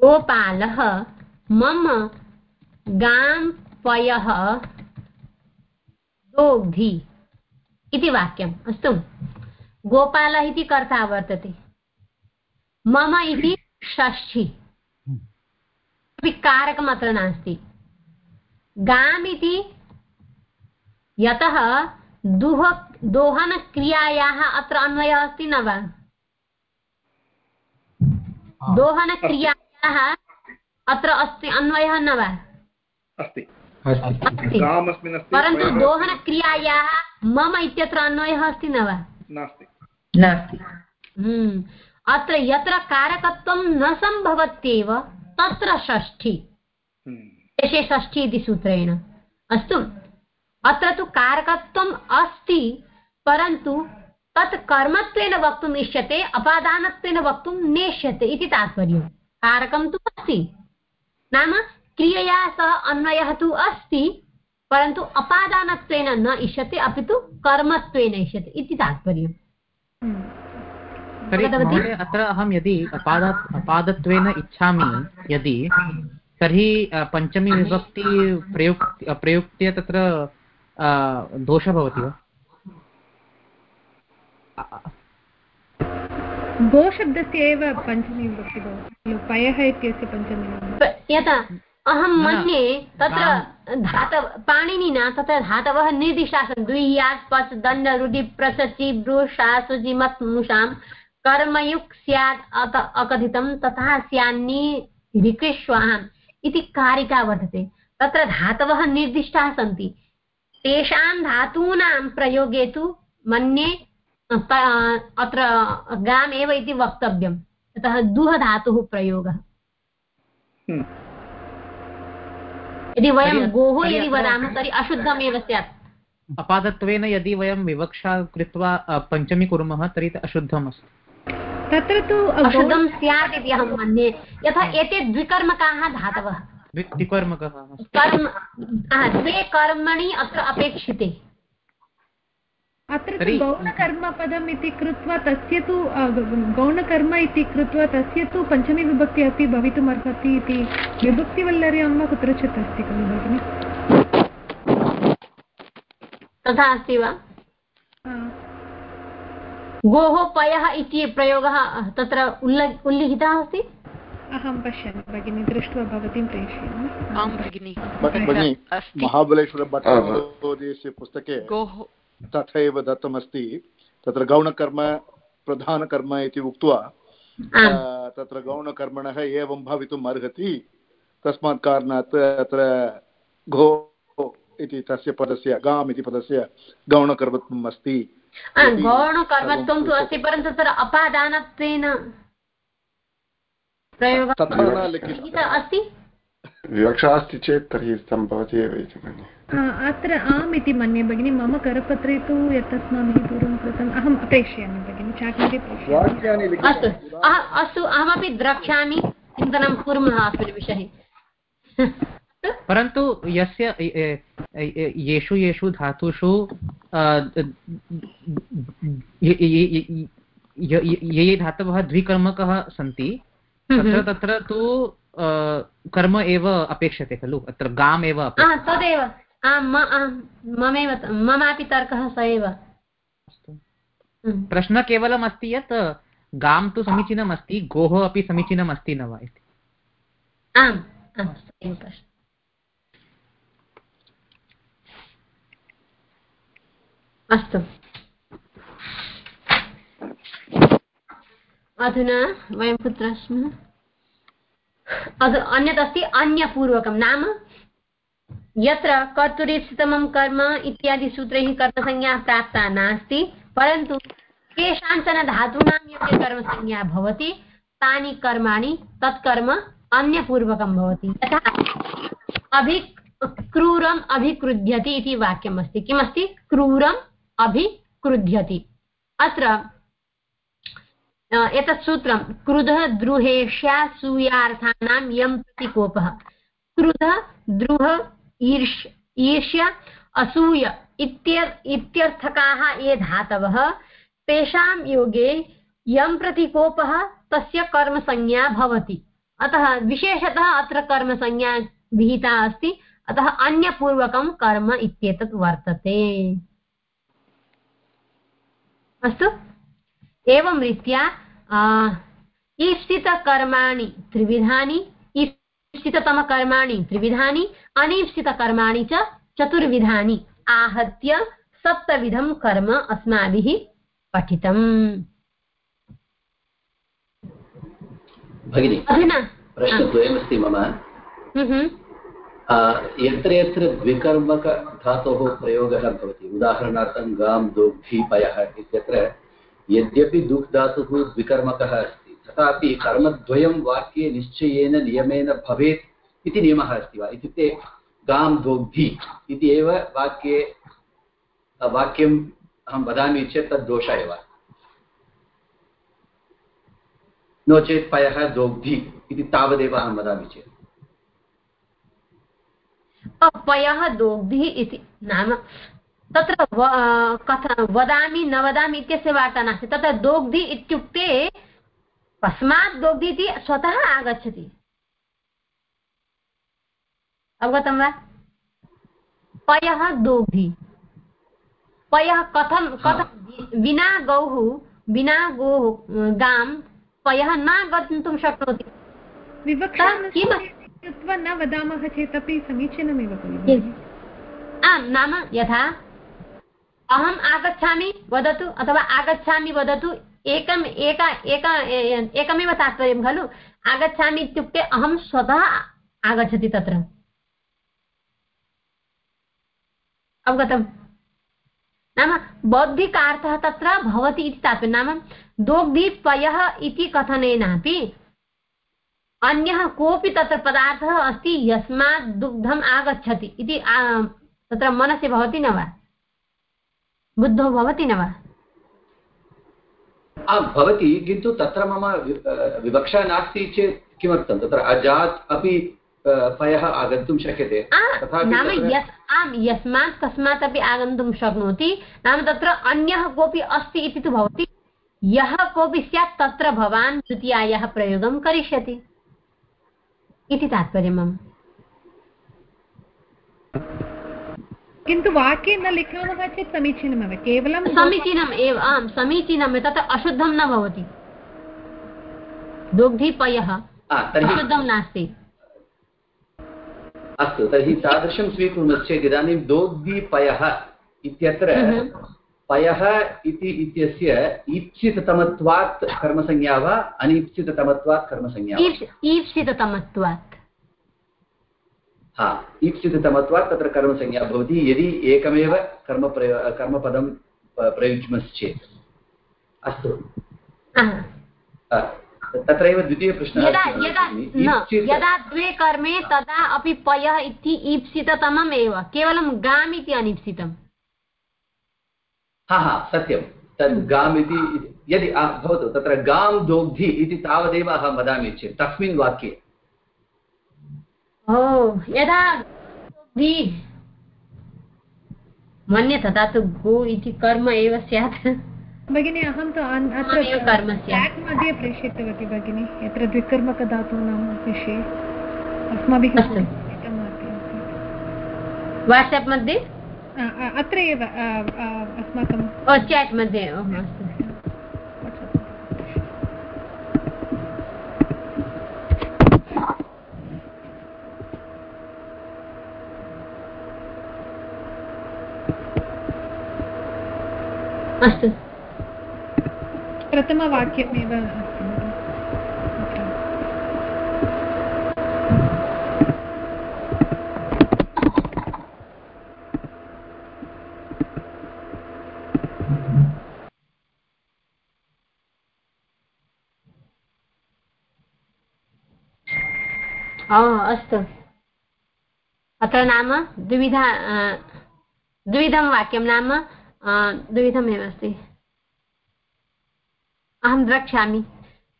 गोपालः मम गां पयः दोग्धि इति वाक्यम्। अस्तु। गोपालः इति कर्ता वर्तते। मम इति षष्ठी। कारकम् अत्र नास्ति। गाम् इति यतः दुह दोहनक्रियायाः अत्र अन्वयः अस्ति न वा? दोहनक्रियायाः अत्र अस्ति अन्वयः न वा? अस्ति। परन्तु दोहनक्रियायाः मम इत्यत्र अन्वयः अस्ति न वा? नास्ति। नास्ति। हम्म। अत्र यत्र कारकत्वं न सम्भवत्येव तत्र षष्ठी। शेषे हम्म। षष्ठी इति सूत्रेण। अस्तु। अत्र तु कारकत्वम् अस्ति परन्तु तत् कर्मत्वेन वक्तुम् इष्यते अपादानत्वेन वक्तुं नेष्यते इति तात्पर्यं कारकं तु अस्ति। नाम क्रियया सह अन्वयः तु अस्ति परन्तु अपादानत्वेन न इष्यते अपि तु कर्मत्वेन इष्यते इति तात्पर्यम्। तर्हि अत्र अहं यदि अपादात् अपादत्वेन इच्छामि यदि तर्हि पञ्चमी विभक्ति प्रयुक् प्रयुक्त्य तत्र दोषः भवति वा? गोशब्दस्य एव पञ्चमी विभक्ति भवति पयः इत्यस्य पञ्चमी यथा अहं मन्ये तत्र धातव पाणिनिना तत्र धातवः निर्दिष्टाः सन्ति द्वियात् पच् दण्ड रुडि प्रसचि ब्रूषा सुजिमत् मुषां कर्मयुक् स्यात् अत अकथितं तथा स्यान्नि इति कारिका वर्तते। तत्र धातवः निर्दिष्टाः सन्ति। तेषां धातूनां प्रयोगे तु मन्ये अत्र गाम् एव इति वक्तव्यम्। अतः दुह धातुः प्रयोगः। हम्म। यदि वयं गोः यदि वदामः तर्हि अशुद्धमेव स्यात्। अपादत्वेन यदि वयं विवक्षा कृत्वा पञ्चमी कुर्मः तर्हि अशुद्धम् अस्ति। तत्र तु अशुद्धं स्यात् इति अहं मन्ये। यथा एते द्विकर्मकाः धातवः। द्विकर्मकः कर्म द्वे कर्मणि अत्र अपेक्षिते। अत्र तु गौणकर्मपदम् इति कृत्वा तस्य तु गौणकर्म इति कृत्वा तस्य तु पञ्चमी विभक्ति अपि भवितुम् अर्हति इति विभक्तिवल्लर्यां वा कुत्रचित् अस्ति खलु भगिनि? तथा अस्ति वा? गोः पयः इति प्रयोगः तत्र उल्लिखितः अस्ति? अहं पश्यामि भगिनि दृष्ट्वा भवतीं प्रेषयामि। आं भगिनि। महाबलेश्वरभट्टस्य पुस्तके तथैव दत्तमस्ति। तत्र गौणकर्म प्रधानकर्म इति उक्त्वा तत्र गौणकर्मणः एवं भवितुम् अर्हति। तस्मात् कारणात् अत्र घो इति तस्य पदस्य गाम् इति पदस्य गौणकर्मत्वम् अस्ति गौणकर्मत्वं तु अस्ति परन्तु तत्र अपादानत्वेन तथा न अस्ति? विवक्षा अस्ति चेत् तर्हि सम्भवति एव इति मन्ये अत्र आम् इति मन्ये भगिनि मम करपत्रे तु यत् अस्माभिः पूर्वं कृतम् अहं प्रेषयामि भगिनि चाट् मध्ये अस्तु अस्तु अहमपि द्रक्ष्यामि चिन्तनं कुर्मः अस्मिन् विषये परन्तु यस्य येषु येषु धातुषु ये ये धातवः द्विकर्मकः सन्ति तत्र तत्र तु कर्म एव अपेक्षते खलु? अत्र गाम् एव तदेव। ममेव ममापि तर्कः स एव। प्रश्नः केवलम् अस्ति यत् गां तु समीचीनम् अस्ति गोः अपि समीचीनम् अस्ति न वा इति? आम् अस्तु। अधुना वयं कुत्र स्मः अन्यत् अस्ति अन्यपूर्वकं नाम यत्र कर्तुरीप्सितमं कर्म इत्यादि सूत्रैः कर्मसंज्ञा प्राप्ता नास्ति, परन्तु केषाञ्चन धातूनां योग्य कर्मसंज्ञा भवति, तानि कर्माणि तत्कर्म अन्यपूर्वकं भवति। यथा अभि क्रूरम् अभिक्रुध्यति इति वाक्यमस्ति। किमस्ति? क्रूरम् अभिक्रुध्यति। अत्र एतत् सूत्रं, क्रुधः द्रुहेष्या सूयार्थानां यं प्रतिकोपः। क्रुधः, द्रुह ईर्ष ईर्ष्य, असूय इत्यर्थकाः ये धातवः, तेषां योगे यं प्रतिकोपः, तस्य कर्मसंज्ञा भवति। अतः विशेषतः अत्र कर्मसंज्ञा विहिता अस्ति। अतः अन्यपूर्वकं कर्म इत्येतत् वर्तते। अस्तु? एवं रीत्या ईप्सितकर्माणि त्रिविधानि ईप्सिततमकर्माणि त्रिविधानि अनीप्सितकर्माणि च चतुर्विधानि आहत्य सप्तविधं कर्म अस्माभिः पठितम्। भगिनि प्रश्नद्वयमस्ति मम। यत्र यत्र द्विकर्मकधातोः प्रयोगः भवति उदाहरणार्थं गां दोग्धीपयः इत्यत्र यद्यपि दुक् धातुः द्विकर्मकः अस्ति, तथापि कर्मद्वयं वाक्ये निश्चयेन नियमेन भवेत् इति नियमः अस्ति वा? इत्युक्ते गां दोग्धि इति एव वाक्ये वाक्यम् अहं वदामि चेत् तद् दोष एव। नो चेत् पयः दोग्धि इति तावदेव अहं वदामि चेत्। पयः दोग्धिः इति नाम तत्र कथ वदामि न वदामि इत्यस्य वार्ता नास्ति। तत्र दोग्धि इत्युक्ते कस्मात् दोग्धि इति स्वतः आगच्छति। अवगतं वा? पयः दोग्धि। पयः कथं कथं? विना गौः विना गोः गां पयः न गन्तुं शक्नोति। न वदामः चेदपि समीचीनमेव आम् नाम यथा अहम् आगच्छामि, वदतु, अथवा आगच्छामि, वदतु, एकम्, एका एका, एकमेव तात्पर्यं खलु, आगच्छामि इत्युक्ते अहं स्वतः आगच्छति तत्र। अवगतम्। नाम बौद्धिकार्थः तत्र भवति इति तात्पर्यं। नाम दोग्धिपयः इति कथनेनापि अन्यः कोऽपि तत्र पदार्थः अस्ति, यस्मात् दुग्धम् आगच्छति इति तत्र मनसि भवति न वा? बुद्धौ भवति न वा? भवति किन्तु तत्र मम विवक्षा नास्ति चेत् किमर्थं? तत्र अजात् अपि पयः आगन्तुं शक्यते। नाम यस् आम् यस्मात् कस्मात् अपि आगन्तुं शक्नोति। नाम तत्र अन्यः कोऽपि अस्ति इति तु भवति। यः कोऽपि स्यात् तत्र भवान् द्वितीयायाः प्रयोगं करिष्यति। इति तात्पर्यं मम। किन्तु वाक्ये न लिखामः चेत् समीचीनमेव केवलं समीचीनम् एव आम् समीचीनं तत्र अशुद्धं न भवति। दुग्धिपयः अशुद्धं नास्ति। अस्तु तर्हि तादृशं स्वीकुर्मश्चेत् इदानीं दोग्धिपयः इत्यत्र हम्म। पयः इति इत्यस्य ईप्सिततमत्वात् कर्मसंज्ञा वा अनीप्सिततमत्वात् कर्मसंज्ञा ईप्सिततमत्वात्। हा ईप्सिततमत्वात् तत्र कर्मसंज्ञा भवति यदि एकमेव कर्म कर्मपदं प्रयुज्मश्चेत्। अस्तु। तत्रैव द्वितीयप्रश्नः यदा द्वे कर्मे तदा अपि पयः इति ईप्सिततमम् एव केवलं गाम् इति अनीप्सितम्। हा हा सत्यं। तद् गाम् इति यदि भवतु तत्र गां दोग्धि इति तावदेव अहं वदामि चेत् तस्मिन् वाक्ये। यदा मन्ये तथा तु गो इति कर्म एव स्यात्। भगिनी अहं तु अत्र कर्म स्यात्। मध्ये प्रेषितवती भगिनी यत्र द्विकर्मकधातूनां विषये अस्माभिः वाट्साप् मध्ये? अत्र एव अस्माकं चाट् मध्ये अस्तु। अस्तु। प्रथमवाक्यमेव अस्तु। अत्र नाम द्विविधा द्विविधं वाक्यं नाम द्विविधमेव अस्ति। अहं द्रक्ष्यामि।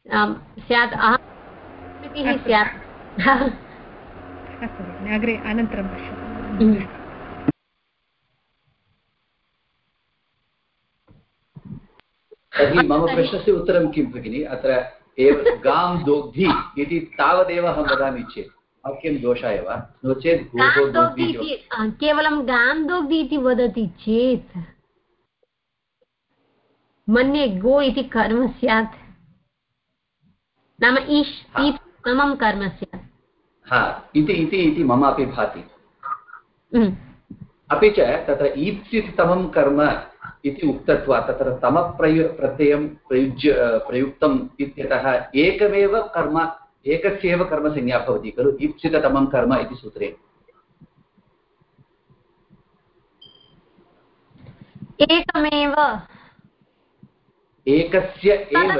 स्यात् अहं स्यात्। अग्रे अनन्तरं हम्म। तर्हि मम प्रश्नस्य उत्तरं किं भगिनि? अत्र एव गां दोग्धि इति तावदेव अहं वदामि चेत्। वाक्यं दोषाय वा? नो चेत् केवलं गां दोग्धि इति वदति चेत् मन्ये गो इति कर्म स्यात्। नाम ईश् समं कर्म स्यात्। हा इति इति इति मम अपि भाति हम्म। अपि च तत्र ईप्सितमं कर्म इति उक्तत्वात् तत्र तमप्रयु प्रत्ययं प्रयुज्य प्रयुक्तम् इत्यतः एकमेव कर्म एकस्यैव कर्मसंज्ञा भवति खलु? ईप्सिततमं कर्म इति सूत्रे। एकमेव एकस्य एव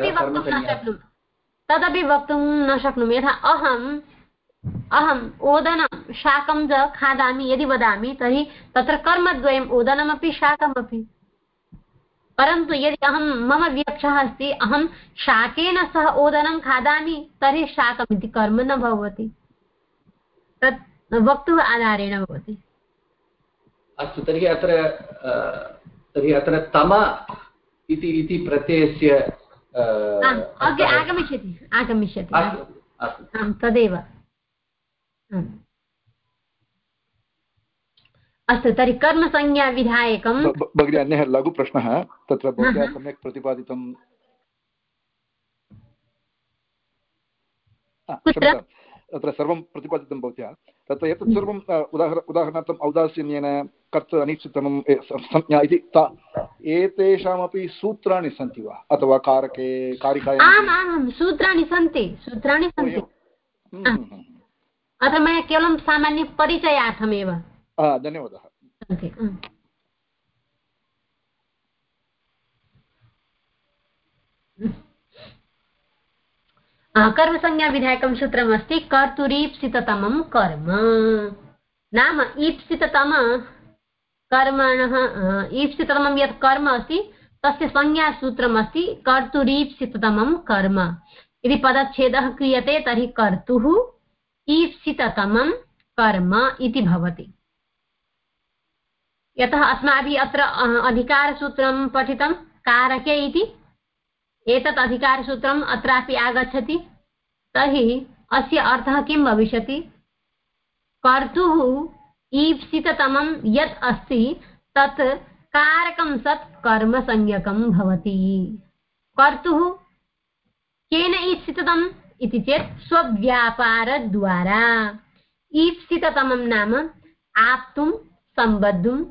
तदपि वक्तुं न शक्नोमि। यथा अहम् अहम् ओदनं शाकं च खादामि यदि वदामि तर्हि तत्र कर्मद्वयम् ओदनमपि शाकमपि। परन्तु यदि अहं मम विवक्षः अस्ति अहं शाकेन सह ओदनं खादामि तर्हि शाकमिति कर्म न भवति। तत् वक्तुः आधारेण भवति। अस्तु तर्हि अत्र तर्हि अत्र तम इति इति प्रत्ययस्य आगमिष्यति आगमिष्यति। तदेव। अस्तु तर्हि कर्मसंज्ञाविधायकं भगिनि अन्यः लघुप्रश्नः तत्र भवत्या सम्यक् प्रतिपादितं तत्र सर्वं प्रतिपादितं भवत्या। तत्र एतत् सर्वम् उदाहर उदाहरणार्थम् औदासीन्येन कर्त अनिश्चितमं संज्ञा इति एतेषामपि सूत्राणि सन्ति वा? अथवा कारके कारिकायाम् सूत्राणि सन्ति सूत्राणि सन्ति। हम्म, हम्म, हम्म, अत्र मया केवलं सामान्यपरिचयार्थमेव। धन्यवादः। कर्मसंज्ञाविधायकं सूत्रमस्ति कर्तुरीप्सिततमं कर्म। नाम ईप्सिततम कर्मणः ईप्सिततमं यत् कर्म अस्ति, तस्य संज्ञासूत्रमस्ति कर्तुरीप्सिततमं कर्म। यदि पदच्छेदः क्रियते तर्हि कर्तुः ईप्सिततमं कर्म इति भवति। यतः अस्माभिः अत्र अधिकारसूत्रं पठितं कारके इति। एतत् अधिकारसूत्रम् अत्रापि आगच्छति। तर्हि अस्य अर्थः किं भविष्यति? कर्तुः ईप्सिततमं यत् अस्ति, तत् कारकं सत् कर्मसंज्ञकं भवति। कर्तुः केन ईप्सिततम् इति चेत् स्वव्यापारद्वारा। ईप्सिततमं नाम आप्तुं, सम्बद्धुं,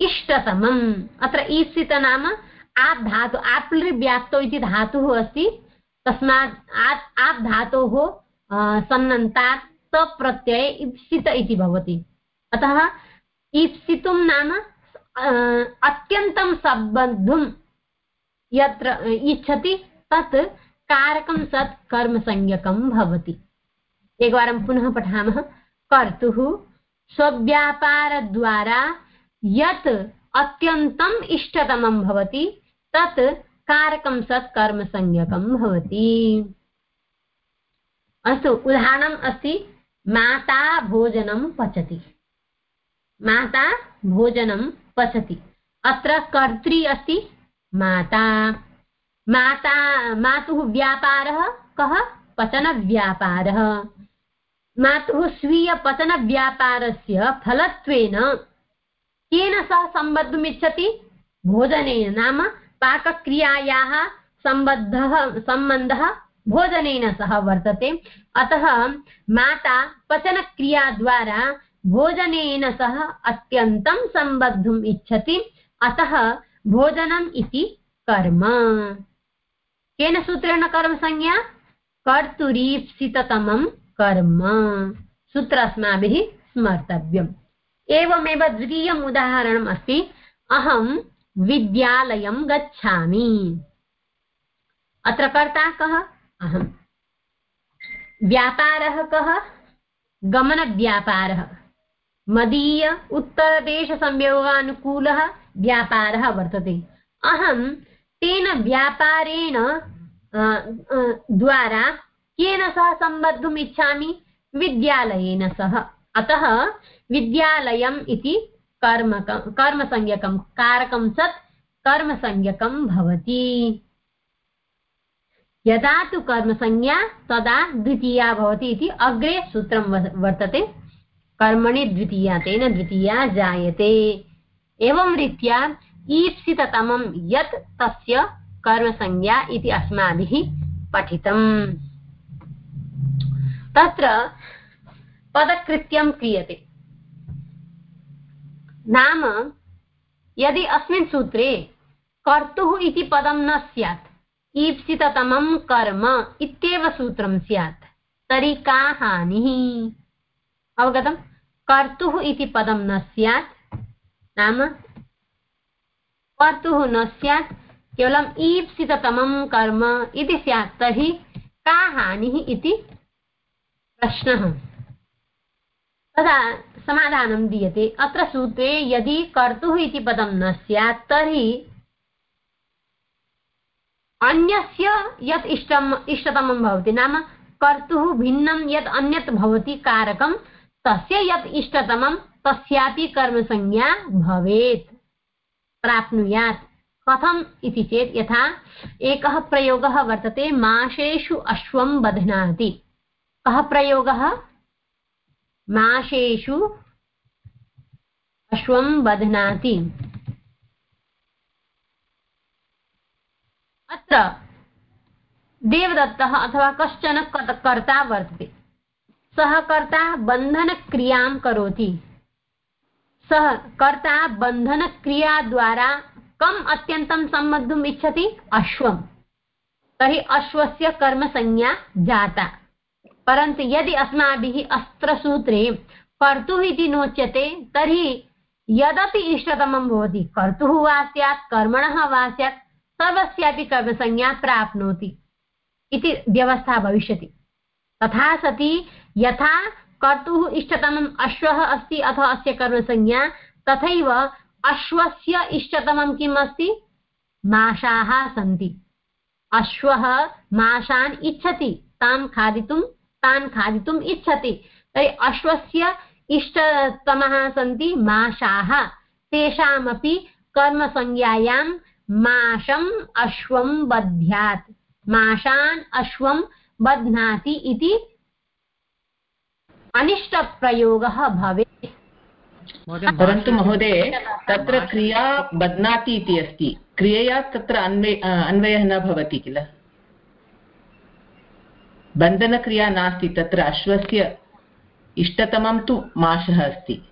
इष्टतमम्। अत्र ईप्सित नाम आप् धातु आप्लि व्याप्तौ इति धातुः अस्ति। तस्मात् आप् आप् धातोः सन्नन्तात् तप्रत्यये इति भवति। अतः ईप्सितुं नाम अत्यन्तं सम्बद्धुं यत्र, इच्छति तत् कारकं सत् कर्मसंज्ञकं भवति। एकवारं पुनः पठामः। कर्तुः स्वव्यापारद्वारा यत् अत्यन्तम् इष्टतमं भवति तत् कारकं सत् कर्मसंज्ञकं भवति। अस्तु, उदाहरणम् अस्ति, माता भोजनं पचति। माता भोजनं पचति। अत्र कर्त्री अस्ति, माता। माता, मातुः व्यापारः कः? पचनव्यापारः। मातुः स्वीयपचनव्यापारस्य फलत्वेन केन सह सम्बद्धुम् इच्छति भोजनेन नाम पाकक्रियायाः सम्बद्धः, सम्बन्धः भोजनेन सह वर्तते। अतः माता पचनक्रियाद्वारा भोजनेन सह अत्यन्तं सम्बद्धुम् इच्छति। अतः भोजनम् इति कर्म। केन सूत्रेण कर्मसंज्ञा? कर्तुरीप्सिततमं कर्म। सूत्र अस्माभिः स्मर्तव्यम्। एवमेव द्वितीयम् उदाहरणम् अस्ति। अहं विद्यालयं गच्छामि। अत्र कर्ता कः? अहं व्यापारः कः? गमनव्यापारः। मदीय उत्तरदेशसंयोगानुकूलः व्यापारः वर्तते। अहं तेन व्यापारेण द्वारा केन सह सम्बद्धुम् इच्छामि? विद्यालयेन सह। अतः विद्यालयम् इति कर्मक कर्मसंज्ञकं, कारकं सत् कर्मसंज्ञकं भवति। यदा तु कर्मसंज्ञा, तदा द्वितीया भवति इति अग्रे सूत्रं वर्तते। कर्मणि द्वितीया, तेन द्वितीया जायते। एवं रीत्या ईप्सिततमं यत् तस्य कर्मसंज्ञा इति अस्माभिः पठितम्। तत्र पदकृत्यं क्रियते। नाम यदि अस्मिन् सूत्रे कर्तुः इति पदं न स्यात्, ईप्सिततमं कर्म इत्येव सूत्रं स्यात्, तर्हि का हानिः? अवगतं? कर्तुः इति पदं न स्यात्, नाम कर्तुः न स्यात्, केवलम् ईप्सिततमं कर्म इति स्यात्, तर्हि का हानिः इति प्रश्नः। तदा समाधानं दीयते। अत्र सूत्रे यदि कर्तुः इति पदं न स्यात्, तर्हि अन्यस्य यत् इष्टम्, इष्टतमं भवति, नाम कर्तुः भिन्नं यत् अन्यत् भवति कारकं, तस्य यत् इष्टतमं, तस्यापि कर्मसंज्ञा भवेत्। प्राप्नुयात्। कथम् इति चेत् यथा एकः प्रयोगः वर्तते, मासेषु अश्वं बध्नाति। कः प्रयोगः? मासेषु अश्वं बध्नाति अत्र देवदत्तः अथवा कश्चन कर्ता वर्तते। सः कर्ता बन्धनक्रियाँ करोति। सः कर्ता बन्धनक्रियाद्वारा कम् अत्यन्तं सम्बद्धुम् इच्छति? अश्वं तर्हि अश्वस्य कर्मसंज्ञा जाता। परन्तु यदि अस्माभिः अस्त्रसूत्रे कर्तुः इति नोच्यते, तर्हि यदपि इष्टतमं भवति, कर्तुः वा स्यात्, कर्मणः वा स्यात्, सर्वस्यापि कर्मसंज्ञा प्राप्नोति इति व्यवस्था भविष्यति। तथा सति यथा कर्तुः इष्टतमम् अश्वः अस्ति अथवा अस्य कर्मसंज्ञा, तथैव अश्वस्य इष्टतमं किम् अस्ति? माषाः सन्ति। अश्वः माषान् इच्छति तान् खादितुं तान् खादितुम् इच्छति। तर्हि अश्वस्य इष्टतमः सन्ति माषाः तेषामपि कर्मसंज्ञायां माषम् अश्वं बध्यात् माषान् अश्वं बध्नाति इति अनिष्टप्रयोगः भवेत्। परन्तु महोदय तत्र क्रिया बध्नाति इति अस्ति। क्रियया तत्र अन्वय अन्वयः न भवति किल? बन्धनक्रिया नास्ति, तत्र अश्वस्य इष्टतमं तु माषः अस्ति।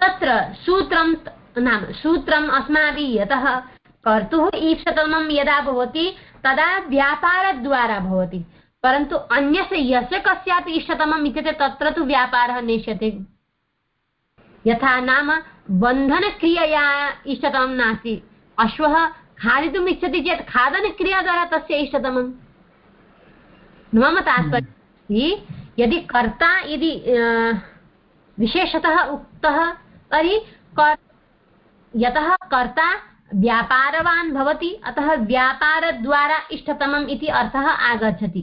तत्र सूत्रं नाम सूत्रम् अस्माभिः यतः कर्तुः ईप्सतमं यदा भवति, तदा व्यापारद्वारा भवति। परन्तु अन्यस्य, यस्य कस्यापि इष्टतमम् इत्यते तत्र तु व्यापारः नेष्यते। यथा नाम बन्धनक्रियया इष्टतमं नास्ति। अश्वः खादितुम् इच्छति चेत् खादनक्रियाद्वारा तस्य इष्टतमं मम तात्पर्यम् यदि कर्ता यदि विशेषतः उक्तः तर्हि कर् यतः कर्ता व्यापारवान् भवति अतः व्यापारद्वारा इष्टतमम् इति अर्थः आगच्छति।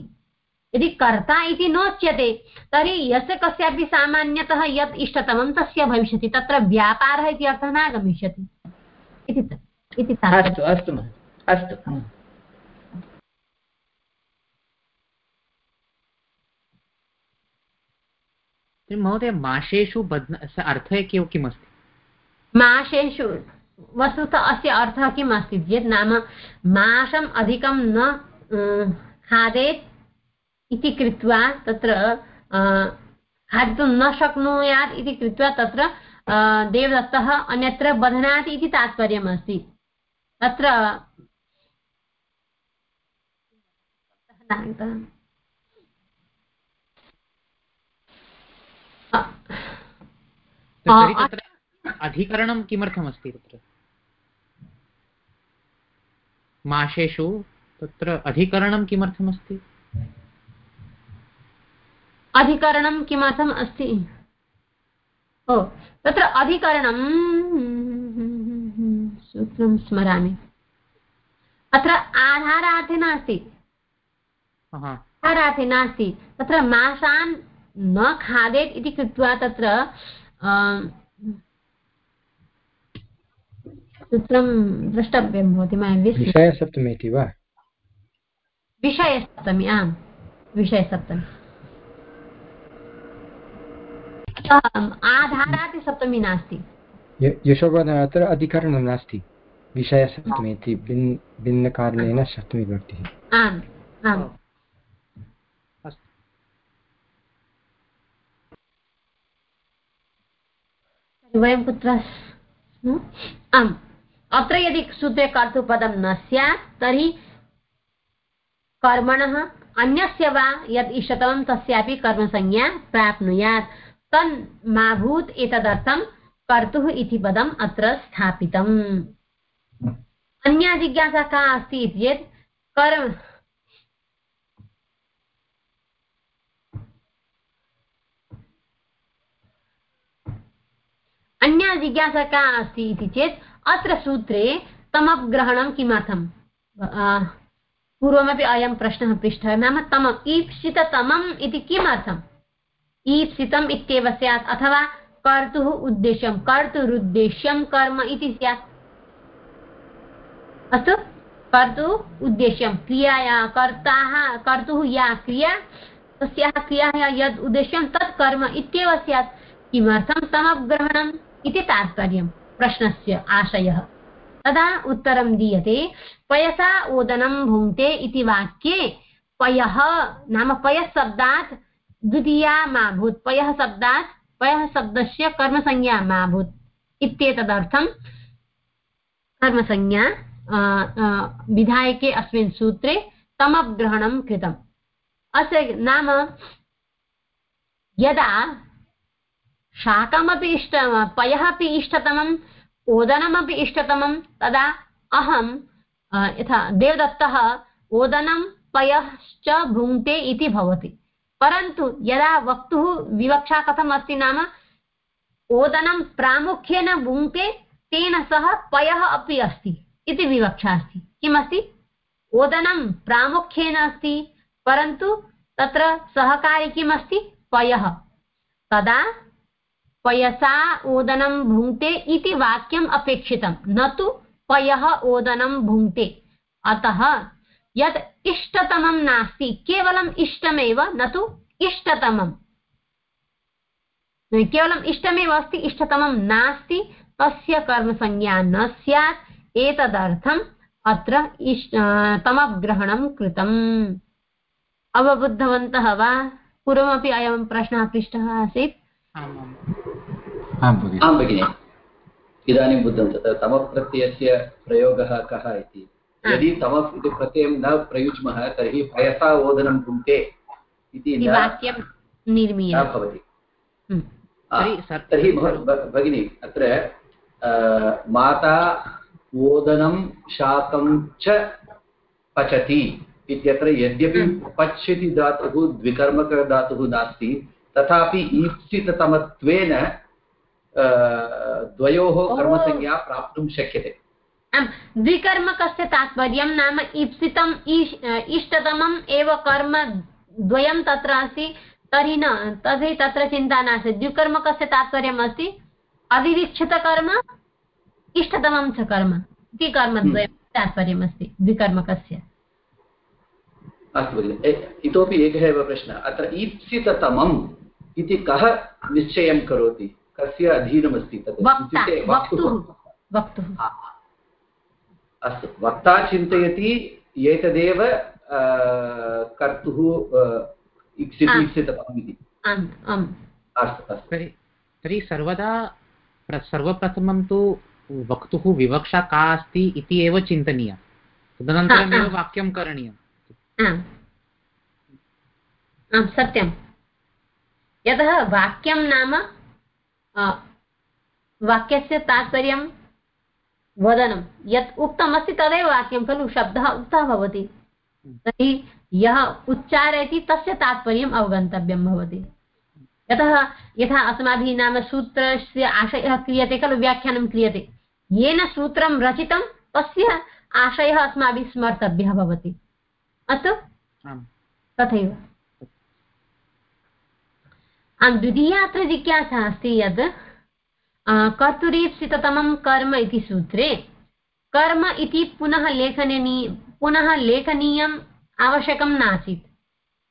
यदि कर्ता इति नोच्यते तर्हि यस्य कस्यापि सामान्यतः यत् इष्टतमं तस्य भविष्यति तत्र व्यापारः इति अर्थः नागमिष्यति। इति इति अस्तु अस्तु अस्तु। महोदय मासेषु बध्न अर्थः किमस्ति? मासेषु वस्तुतः अस्य अर्थः किम् अस्ति चेत् नाम मासम् अधिकं न खादेत् इति कृत्वा तत्र खादितुं न शक्नुयात् इति कृत्वा तत्र देवदत्तः अन्यत्र बध्नाति इति तात्पर्यमस्ति। तत्र अधिकरणं किमर्थमस्ति तत्र? मासेषु तत्र अधिकरणं किमर्थमस्ति? अधिकरणं किमर्थम् अस्ति ओ तत्र अधिकरणं सूत्रं स्मरामि। अत्र आधारार्थे नास्ति। आधारार्थे नास्ति। तत्र मासान् न खादेत् इति कृत्वा तत्र सूत्रं द्रष्टव्यं भवति मया विषयसप्तमी इति वा? विषयसप्तमी आम्। विषयसप्तमी। आधारात् सप्तमी नास्ति। अत्र अधिकरणं नास्ति। विषयसप्तमी इति भिन् भिन्नकारणेन सप्तमी विभक्तिः आम्। आम्। वयं कुत्र आम्। अत्र यदि सूत्रे कर्तृपदं न स्यात् तर्हि कर्मणः अन्यस्य वा यत् इष्टतमं तस्यापि कर्मसंज्ञा प्राप्नुयात्। तन्माभूत् एतदर्थं कर्तुः इति पदम् अत्र स्थापितम्। अन्या जिज्ञासा का अस्ति इति चेत् कर्म। अन्या जिज्ञासा का अस्ति इति चेत् अत्र सूत्रे तमग्रहणं किमर्थं पूर्वमपि अयं प्रश्नः पृष्टः नाम तमम्, ईप्सिततमम् इति किमर्थम्? ईप्सितम् इत्येव स्यात् अथवा कर्तुः उद्देश्यं, कर्तुरुद्देश्यं कर्म इति स्यात्। अस्तु? कर्तुः उद्देश्यं, क्रियाया कर्ताः, कर्तुः या क्रिया, तस्याः क्रियायाः यद् उद्देश्यं तत् कर्म इत्येव स्यात्। किमर्थं तमग्रहणम् इति तात्पर्यं? प्रश्नस्य आशयः। तदा उत्तरं दीयते, पयसा ओदनं भुङ्क्ते इति वाक्ये, पयः नाम पयशब्दात् द्वितीया माभूत्, पयः शब्दात् पयः शब्दस्य कर्मसंज्ञा माभूत् इत्येतदर्थं कर्मसंज्ञा विधायके अस्मिन् सूत्रे तमग्रहणं कृतम्। अस्य नाम यदा शाकमपि इष्ट, पयः अपि इष्टतमम्, ओदनमपि इष्टतमं तदा अहं यथा देवदत्तः, ओदनं पयश्च भुङ्क्ते इति भवति। परन्तु यदा वक्तुः विवक्षा कथम् अस्ति नाम, ओदनं प्रामुख्येन भुङ्क्ते तेन सह पयः अपि अस्ति इति विवक्षा अस्ति। किमस्ति? ओदनं प्रामुख्येन अस्ति, परन्तु तत्र सहकारी किमस्ति? पयः। तदा पयसा ओदनं भुङ्क्ते इति वाक्यम् अपेक्षितं न तु पयः ओदनं भुङ्क्ते। अतः यत् इष्टतमं नास्ति केवलम् इष्टमेव न तु इष्टतमं केवलम् इष्टमेव अस्ति इष्टतमं नास्ति तस्य कर्मसंज्ञा न स्यात् एतदर्थम् अत्र इष्ट तमग्रहणं कृतम्। अवबुद्धवन्तः वा? पूर्वमपि अयं प्रश्नः पृष्टः आसीत्। आं भगिनि। इदानीं बुद्धं तत्र तमप्रत्ययस्य प्रयोगः कः इति? यदि तम इति प्रत्ययं न प्रयुज्मः तर्हि पयसा ओदनं भुङ्क्ते इति न भवति। तर्हि भगिनि अत्र माता ओदनं शाकं च पचति इत्यत्र यद्यपि पच्यति धातुः द्विकर्मकधातुः नास्ति तथापि ईप्सिततमत्वेन द्वयोः कर्मसंज्ञा प्राप्तुं शक्यते। द्विकर्मकस्य तात्पर्यं नाम ईप्सितम् इष्टतमम् एव कर्म द्वयं तत्र अस्ति तर्हि न तर्हि तत्र चिन्ता नास्ति। द्विकर्मकस्य तात्पर्यम् अस्ति अविवीक्षितकर्म इष्टतमं च कर्म। इति कर्मद्वयं हम्म। तात्पर्यमस्ति द्विकर्मकस्य। अस्तु भगिनि इतोपि एकः एव प्रश्नः। अत्र ईप्सिततमम् इति कः निश्चयं करोति? कस्य अधीनमस्ति तत्? वक्तुः अस्तु। वक्ता चिन्तयति एतदेव कर्तुः इप्सिति इप्सिततमम् इति। अस्तु अस्तु। तर्हि सर्वदा सर्वप्रथमं तु वक्तुः विवक्षा का अस्ति इति एव चिन्तनीया। तदनन्तरमेव वाक्यं करणीयम्। सत्यं। यतः वाक्यं नाम वाक्यस्य तात्पर्यं वदनं यत् उक्तमस्ति तदेव वाक्यं खलु शब्दः उक्तः भवति। तर्हि यः उच्चारयति तस्य तात्पर्यम् अवगन्तव्यं भवति। यतः यथा अस्माभिः नाम सूत्रस्य आशयः क्रियते खलु व्याख्यानं क्रियते। येन सूत्रं रचितं तस्य आशयः अस्माभिः स्मर्तव्यः भवति। अस्तु? तथैव। द्वितीया अत्र जिज्ञासा अस्ति यत् कर्तुरीप्सिततमं कर्म इति सूत्रे। कर्म इति पुनः लेखनी पुनः लेखनीयम् आवश्यकं नासीत्।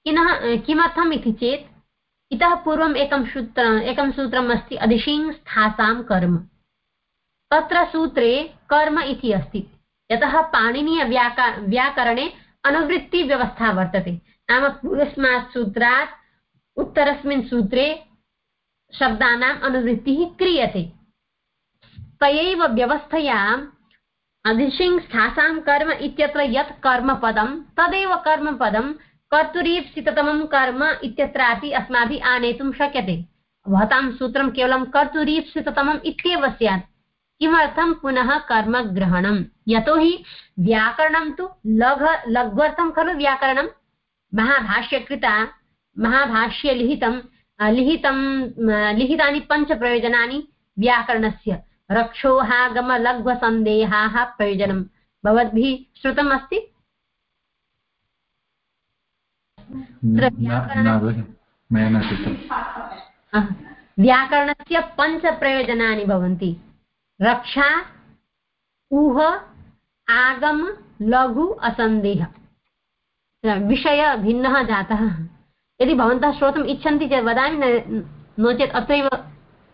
किनः, किमर्थम् इति चेत्, इतः पूर्वम् एकं सूत्र, एकं सूत्रम् अस्ति अधिशिङ् स्थासां कर्म। तत्र सूत्रे कर्म इति अस्ति। यतः पाणिनीयव्याका व्याकरणे अनुवृत्तिव्यवस्था वर्तते। नाम पूर्वस्मात् सूत्रात्, उत्तरस्मिन् सूत्रे शब्दानाम् अनुवृत्तिः क्रियते। तयैव व्यवस्थया अधिशिङ् स्थासां कर्म इत्यत्र यत् कर्मपदं, तदेव कर्मपदं कर्तुरीप्सिततमं कर्म इत्यत्रापि अस्माभिः आनेतुं शक्यते। भवतां सूत्रं केवलं कर्तुरीप्सिततमम् इत्येव स्यात्। किमर्थं पुनः कर्मग्रहणं? यतोहि व्याकरणं तु लघ लघ्वर्थं खलु व्याकरणं। महाभाष्यकृता, महाभाष्यलिखितं लिखितं लिखितानि पञ्चप्रयोजनानि। व्याकरणस्य रक्षोहागमलघ्वसन्देहाः प्रयोजनं। भवद्भिः श्रुतम् अस्ति व्याकरणस्य पञ्चप्रयोजनानि भवन्ति। रक्षा ऊह आगम लघु असन्देह। विषय भिन्नः जातः। यदि भवन्तः श्रोतुम् इच्छन्ति चेत् वदामि नो चेत् अत्रैव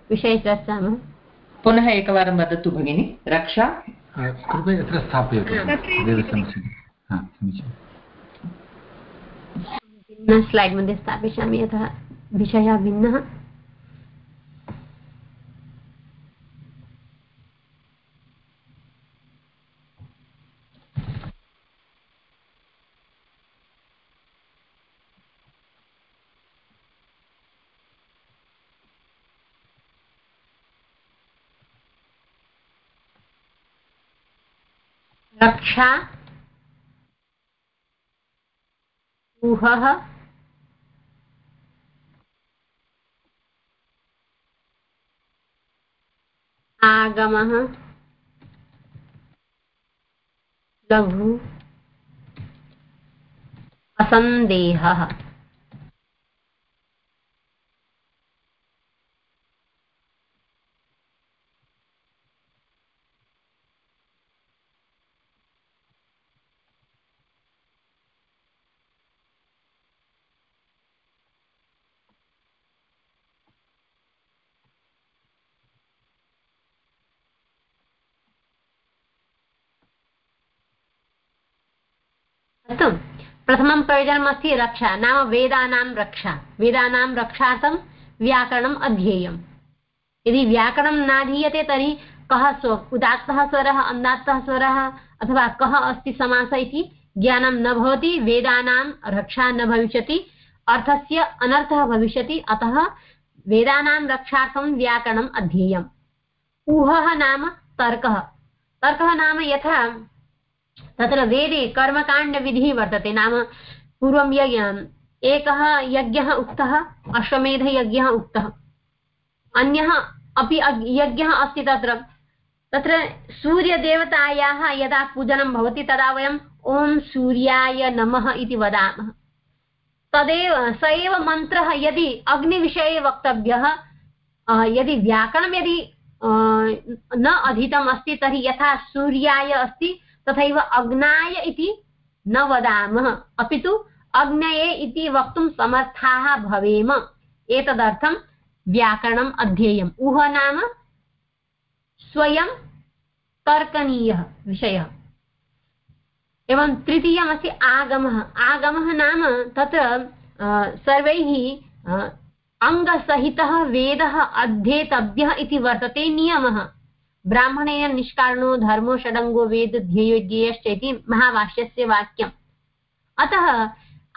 विषये चर्चामः। पुनः एकवारं वदतु भगिनि रक्षा। कृपया स्थापयतु। भिन्न स्लैड् मध्ये स्थापयिष्यामि यतः विषयः भिन्नः। रक्षा ऊहः आगमः लघु असन्देहः अस्तु प्रथमं प्रयोजनमस्ति रक्षा, नाम वेदानां रक्षा। वेदानां रक्षार्थं व्याकरणम् अध्येयम्। यदि व्याकरणं नाधीयते तर्हि कः स्व उदात्तः स्वरः, अन्दात्तः स्वरः, अथवा कः अस्ति समासः इति ज्ञानं न भवति, वेदानां रक्षा न भविष्यति, अर्थस्य अनर्थः भविष्यति, अतः वेदानां रक्षार्थं व्याकरणम् अध्येयम्। ऊहः नाम तर्कः। तर्कः नाम यथा तत्र वेदे कर्मकाण्डविधिः वर्तते नाम पूर्वं यज्ञ एकः यज्ञः उक्तः अश्वमेधयज्ञः उक्तः। अन्यः अपि यज्ञः अस्ति तत्र। तत्र सूर्यदेवतायाः यदा पूजनं भवति, तदा वयम् ॐ सूर्याय नमः इति वदामः। तदेव, स एव मन्त्रः यदि अग्निविषये वक्तव्यः यदि व्याकरणं यदि न अधीतम् अस्ति, तर्हि यथा सूर्याय अस्ति तथैव अग्नाय इति न वदामः। अपि तु अग्नये इति वक्तुं समर्थाः भवेम। एतदर्थं व्याकरणम् अध्येयम्। उह नाम स्वयं तर्कनीयः विषयः। एवं तृतीयमस्ति आगमः। आगमः नाम तत्र सर्वैः अङ्गसहितः वेदः अध्येतव्यः इति वर्तते नियमः। ब्राह्मणेन निष्कारणो धर्मो षडङ्गो वेद ध्येयोज्ञेयश्च इति महाभाष्यस्य वाक्यम्। अतः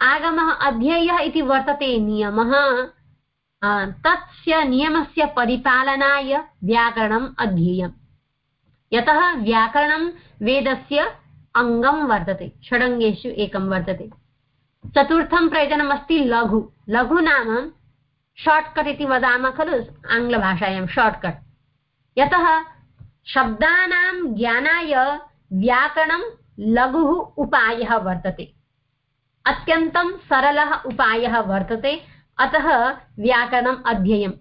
आगमः अध्येयः इति वर्तते नियमः तस्य नियमस्य परिपालनाय व्याकरणम् अध्येयम्। यतः व्याकरणं वेदस्य अङ्गं वर्तते, षडङ्गेषु एकं वर्तते। चतुर्थं प्रयोजनमस्ति लघु। लघु नाम शार्ट्कट् इति वदामः खलु, आङ्ग्लभाषायां शार्ट्कट् यतः शब्दानां ज्ञानाय व्याकरणं लघुः उपायः वर्तते। अत्यन्तं सरलः उपायः वर्तते, अतः व्याकरणम् अध्येयम्।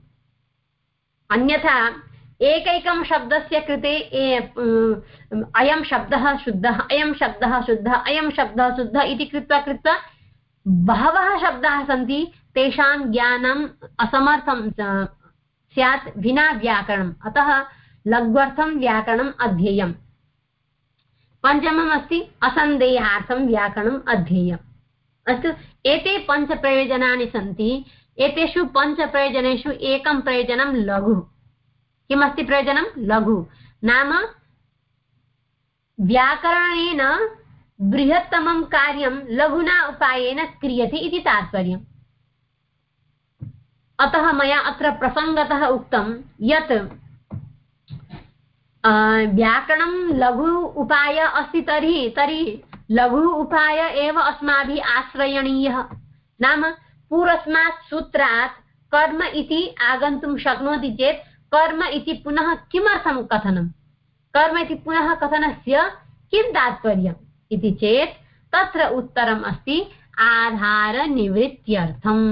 अन्यथा एकैकं शब्दस्य कृते अयं शब्दः शुद्धः, अयं शब्दः शुद्धः, अयं शब्दः शुद्धः इति कृत्वा कृत्वा बहवः शब्दाः सन्ति, तेषां ज्ञानम् असमर्थं स्यात् विना व्याकरणम्। अतः लघ्वर्थं व्याकरणम् अध्येयम्। पञ्चमम् अस्ति असन्देहार्थं व्याकरणम् अध्येयम्। अस्तु, एते पञ्चप्रयोजनानि सन्ति। एतेषु पञ्चप्रयोजनेषु एकं प्रयोजनं लघु। किमस्ति प्रयोजनं? लघु। नाम, व्याकरणेन बृहत्तमं कार्यं लघुना उपायेन क्रियते इति तात्पर्यम्। अतः मया अत्र प्रसङ्गतः उक्तं यत् व्याकरणं लघु उपाय अस्ति तर्हि तर्हि लघु उपाय एव अस्माभिः आश्रयणीयः। नाम पूर्वस्मात् सूत्रात् कर्म इति आगन्तुं शक्नोति चेत् कर्म इति पुनः किमर्थं कथनं? कर्म इति पुनः कथनस्य किं तात्पर्यम् इति चेत् तत्र उत्तरम् अस्ति आधारनिवृत्त्यर्थम्।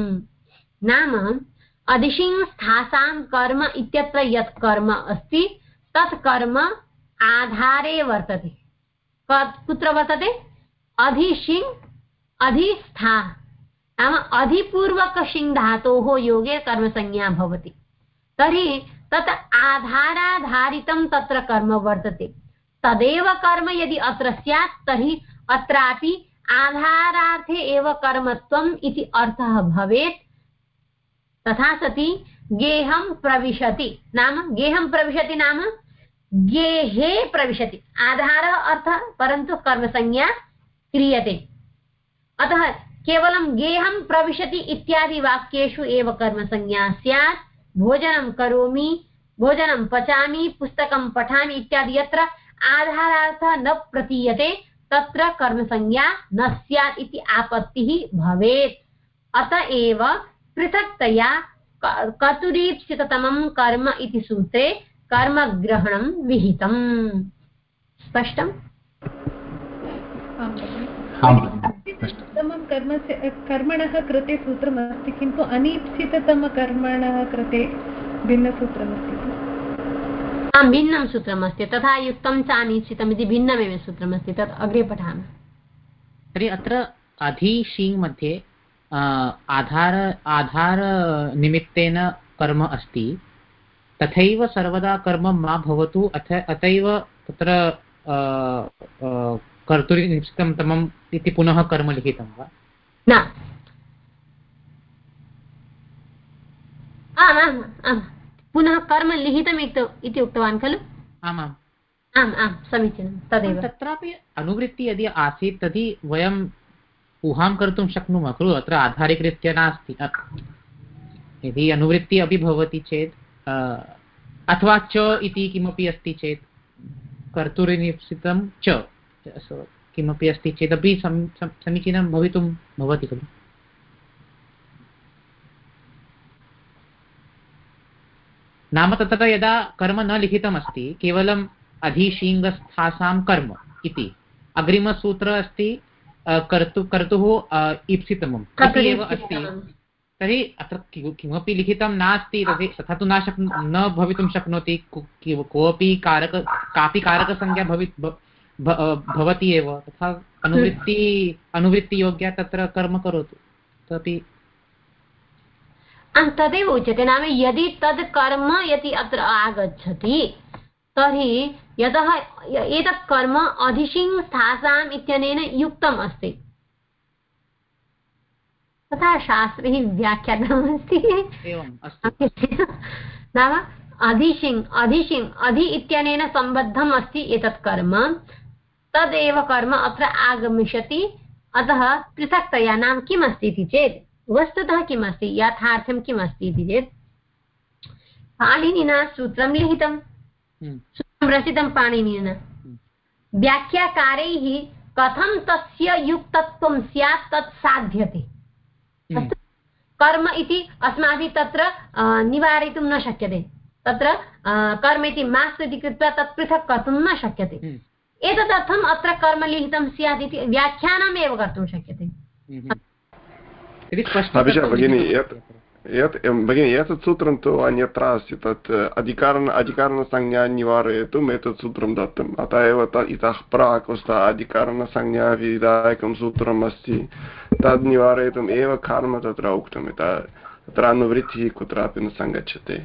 नाम अधिशिंस्थासां कर्म इत्यत्र यत् कर्म अस्ति तत् कर्म आधारे वर्तते। कुत्र वर्तते? अधिशिङ् अधिष्ठा नाम अधिपूर्वकशिङ् धातोः योगे कर्मसंज्ञा भवति। तर्हि तत् आधाराधारितं तत्र कर्म वर्तते। तदेव कर्म यदि अत्र स्यात्, तर्हि अत्रापि आधारार्थे एव कर्मत्वम् इति अर्थः भवेत्। तथा सति गेहं प्रविशति। नाम गेहं प्रविशति नाम गेहे प्रविशति। आधारः अर्थः, परन्तु कर्मसंज्ञा क्रियते। अतः केवलं गेहं प्रविशति इत्यादि वाक्येषु एव कर्मसंज्ञा स्यात्। भोजनं करोमि, भोजनं पचामि, पुस्तकं पठामि इत्यादि यत्र आधारार्थः न प्रतीयते, तत्र कर्मसंज्ञा न स्यात् इति आपत्तिः भवेत्। अत एव पृथक्तया कतुरीप्सिततमं कर्म इति सूत्रे कर्मग्रहणं विहितम्। स्पष्टम्? उत्तमं कर्मस्य कर्मणः कृते सूत्रमस्ति किन्तु अनीप्सिततमकर्मणः कृते भिन्नसूत्रमस्ति। आं भिन्नं सूत्रमस्ति। तथा युक्तं च अनीप्सितम् इति भिन्नमेव सूत्रमस्ति। तत् अग्रे पठामः। तर्हि अत्र अधिशीङ् मध्ये आधार आधारनिमित्तेन कर्म अस्ति। तथैव सर्वदा कर्म मा भवतु अथ अतैव तत्र कर्तुरिनिश्चितं तमम् इति पुनः कर्म लिखितं वा? न। आम् पुनः कर्म लिखितम् इति उक्तवान् खलु? आमाम् आम्। आम् समीचीनं तदेव। तत्रापि अनुवृत्ति यदि आसीत् तर्हि वयम् ऊहां कर्तुं शक्नुमः खलु अत्र आधारीकृत्य नास्ति। यदि अनुवृत्तिः अपि भवति चेत् अथवा च इति किमपि अस्ति चेत् कर्तुरिनिश्चितं च किमपि अस्ति चेदपि समीचीनं भवितुं भवति खलु। नाम तत्र यदा कर्म न लिखितमस्ति, केवलम् अधिशीङ्गस्थासां कर्म इति। अग्रिमसूत्र अस्ति कर्तु, कर्तुः ईप्सितमम् एव अस्ति। तर्हि अत्र किमपि लिखितं नास्ति, तर्हि तथा तु न शक् न भवितुं शक्नोति कोऽपि कारक, कापि कारकसंज्ञा भवि भवति एव, तथा अनुवृत्ति, अनुवृत्तियोग्या तत्र कर्म करोतु, तदपि तदेव उच्यते, नाम यदि तद् कर्म यदि अत्र आगच्छति, तर्हि यतः एतत् कर्म अधिशिङ् इत्यनेन युक्तम् अस्ति। तथा शास्त्रे व्याख्यातमस्ति। नाम अधिशिङ् अधिशिङ् अधि इत्यनेन सम्बद्धम् अस्ति एतत् कर्म। तदेव कर्म अत्र आगमिष्यति। अतः पृथक्तया नाम किम् अस्ति इति चेत् वस्तुतः किम् अस्ति यथार्थं किम् अस्ति इति चेत्। पाणिनिना सूत्रं लिखितं। हम्म। सूत्रं रचितं पाणिनिना। हम्म। व्याख्याकारैः कथं तस्य युक्तत्वं स्यात् तत् साध्यते। कर्म इति अस्माभिः तत्र निवारयितुं न शक्यते। तत्र कर्म इति मास्तु इति कृत्वा तत् पृथक् कर्तुं न शक्यते। एतदर्थम् अत्र कर्म लिखितं स्यात् इति व्याख्यानमेव कर्तुं शक्यते। भगिनी यत् यत् भगिनि एतत् सूत्रं तु अन्यत्र अस्ति तत् अधिकारण अधिकारणसंज्ञा निवारयितुम् एतत् सूत्रं दत्तम्। अतः एव इतः प्राक् स्तः अधिकारणसंज्ञाविधायकं सूत्रम् अस्ति तद् निवारयितुम् एव कर्म तत्र उक्तम् तत्र अनुवृत्तिः कुत्रापि न सङ्गच्छते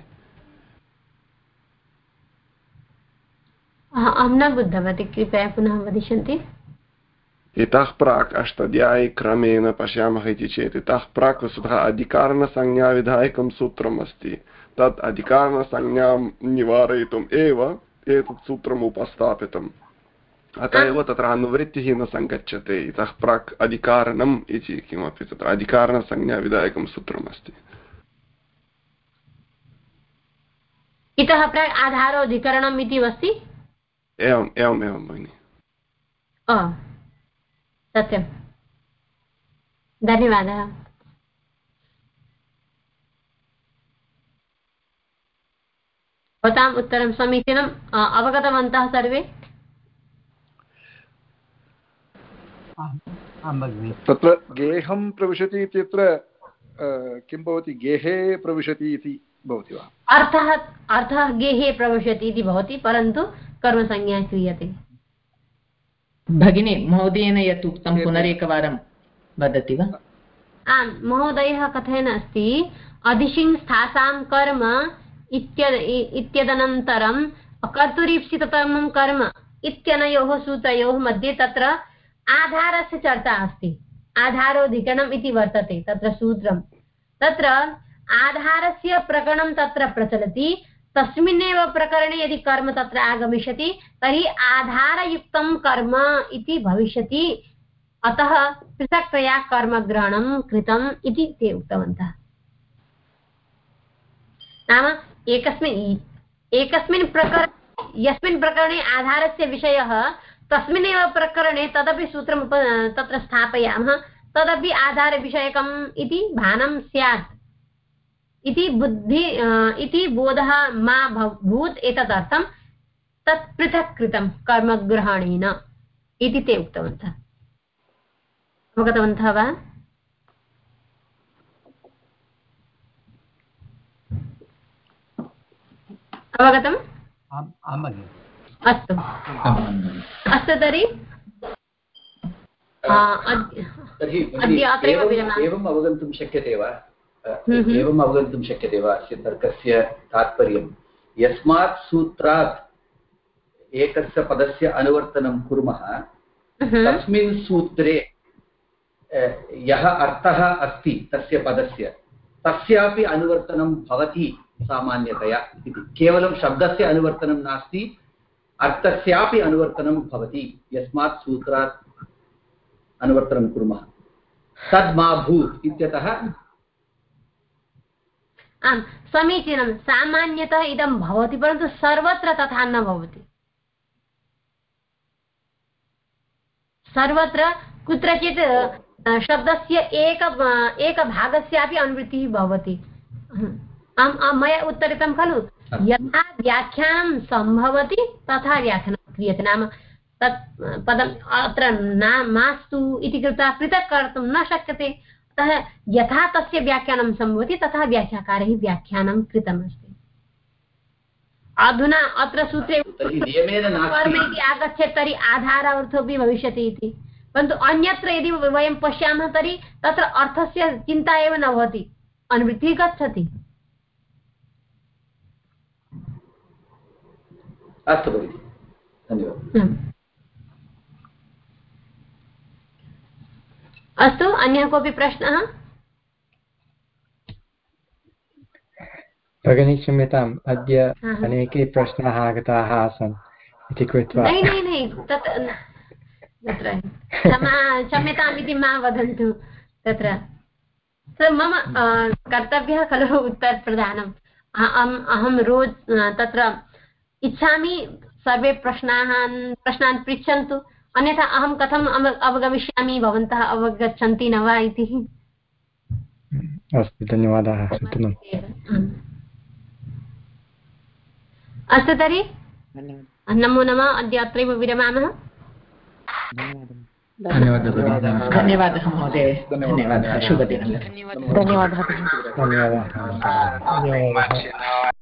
अहं न बुद्धवती कृपया पुनः वदिष्यन्ति इतः प्राक् अष्टाध्यायीक्रमेण पश्यामः इति चेत् इतः प्राक् वस्तुतः अधिकारणसंज्ञाविधायकं सूत्रम् अस्ति तत् अधिकारणसंज्ञां निवारयितुम् एव एतत् सूत्रम् उपस्थापितम् अतः एव तत्र अनुवृत्तिः न सङ्गच्छते। इतः प्राक् अधिकारणम् इति किमपि तत्र अधिकारणसंज्ञाविधायकं सूत्रम् अस्ति इतः प्राक् आधारोऽधिकरणम् इति अस्ति? एवम् एवम् एवं भगिनि। सत्यं धन्यवादः। भवताम् उत्तरं समीचीनम् अवगतवन्तः सर्वे? तत्र गेहं प्रविशति इत्यत्र किं भवति? गेहे प्रविशति इति भवति वा? अर्थः अर्थः गेहे प्रविशति इति भवति परन्तु कर्मसंज्ञा क्रियते। भगिनी महोदयेन यत् उक्तं पुनरेकवारं वदति वा? आम् महोदयः कथयन् अस्ति अधिशिङ् स्थासां कर्म इत्यदनन्तरं कर्तुरीप्सिततमं कर्म इत्यनयोः सूत्रयोः मध्ये तत्र आधारस्य चर्चा अस्ति। आधारोधिकरणम् इति वर्तते, तत्र सूत्रं। तत्र आधारस्य प्रकरणं तत्र प्रचलति, तस्मिन्नेव प्रकरणे यदि कर्म तत्र आगमिष्यति, तर्हि आधारयुक्तं कर्म इति भविष्यति। अतः पृथक्तया कर्मग्रहणं कृतम् इति ते उक्तवन्तः। नाम एकस्मिन् एकस्मिन् प्रकरणे यस्मिन् प्रकरणे आधारस्य विषयः तस्मिन्नेव प्रकरणे तदपि सूत्रम् उप तत्र स्थापयामः। तदपि आधारविषयकम् इति भानं स्यात्। इति बुद्धि इति बोधः मा भूत् एतदर्थं तत् पृथक् कृतं कर्मग्रहणेन इति ते उक्तवन्तः। अवगतवन्तः वा? अवगतम्? अस्तु। अस्तु तर्हि? एवम् अवगन्तुं शक्यते वा? हम्म। एवम् अवगन्तुं शक्यते वा अस्य तर्कस्य तात्पर्यं? यस्मात् सूत्रात् एकस्य पदस्य अनुवर्तनं कुर्मः हम्म। तस्मिन् सूत्रे यः अर्थः अस्ति तस्य पदस्य तस्यापि अनुवर्तनं भवति सामान्यतया इति। केवलं शब्दस्य अनुवर्तनं नास्ति अर्थस्यापि अनुवर्तनं भवति, यस्मात् सूत्रात् अनुवर्तनं कुर्मः। तद् मा भूत् इत्यतः आम्, समीचीनं, सामान्यतः इदं भवति, परन्तु सर्वत्र तथा न भवति। सर्वत्र कुत्रचित् शब्दस्य एक एकभागस्यापि अनुवृत्तिः भवति। आम् मया उत्तरितं खलु? यथा व्याख्यानं सम्भवति तथा व्याख्यानं क्रियते। नाम तत् पदम् अत्र मास्तु इति कृत्वा पृथक् कर्तुं न शक्यते। अतः यथा तस्य व्याख्यानं सम्भवति तथा व्याख्याकारैः व्याख्यानं कृतमस्ति। अधुना अत्र सूत्रे कर्म इति आगच्छेत् तर्हि आधारार्थोपि भविष्यति इति। परन्तु अन्यत्र यदि वयं पश्यामः तर्हि तत्र अर्थस्य चिन्ता एव न भवति। अनुवृत्तिः गच्छति। अस्तु भगिनि। धन्यवादः। हम्म। अस्तु अन्यः कोऽपि प्रश्नः? भगिनी क्षम्यताम् अद्य अनेके प्रश्नाः आगताः आसन् इति कृत्वा। तत्र क्षम्यताम् इति मा वदन्तु तत्र। मम कर्तव्यः खलु उत्तरप्रदानम्। अहं अहं रोज तत्र इच्छामि सर्वे प्रश्नाः प्रश्नान् पृच्छन्तु। अन्यथा अहं कथम् अवगमिष्यामि? भवन्तः अवगच्छन्ति न वा इति? अस्तु धन्यवादाः। अस्तु तर्हि। नमो नमः। अद्य अत्रैव विरमामः। धन्यवादः महोदय। धन्यवादः। शुभदिनं। धन्यवादः। धन्यवादः।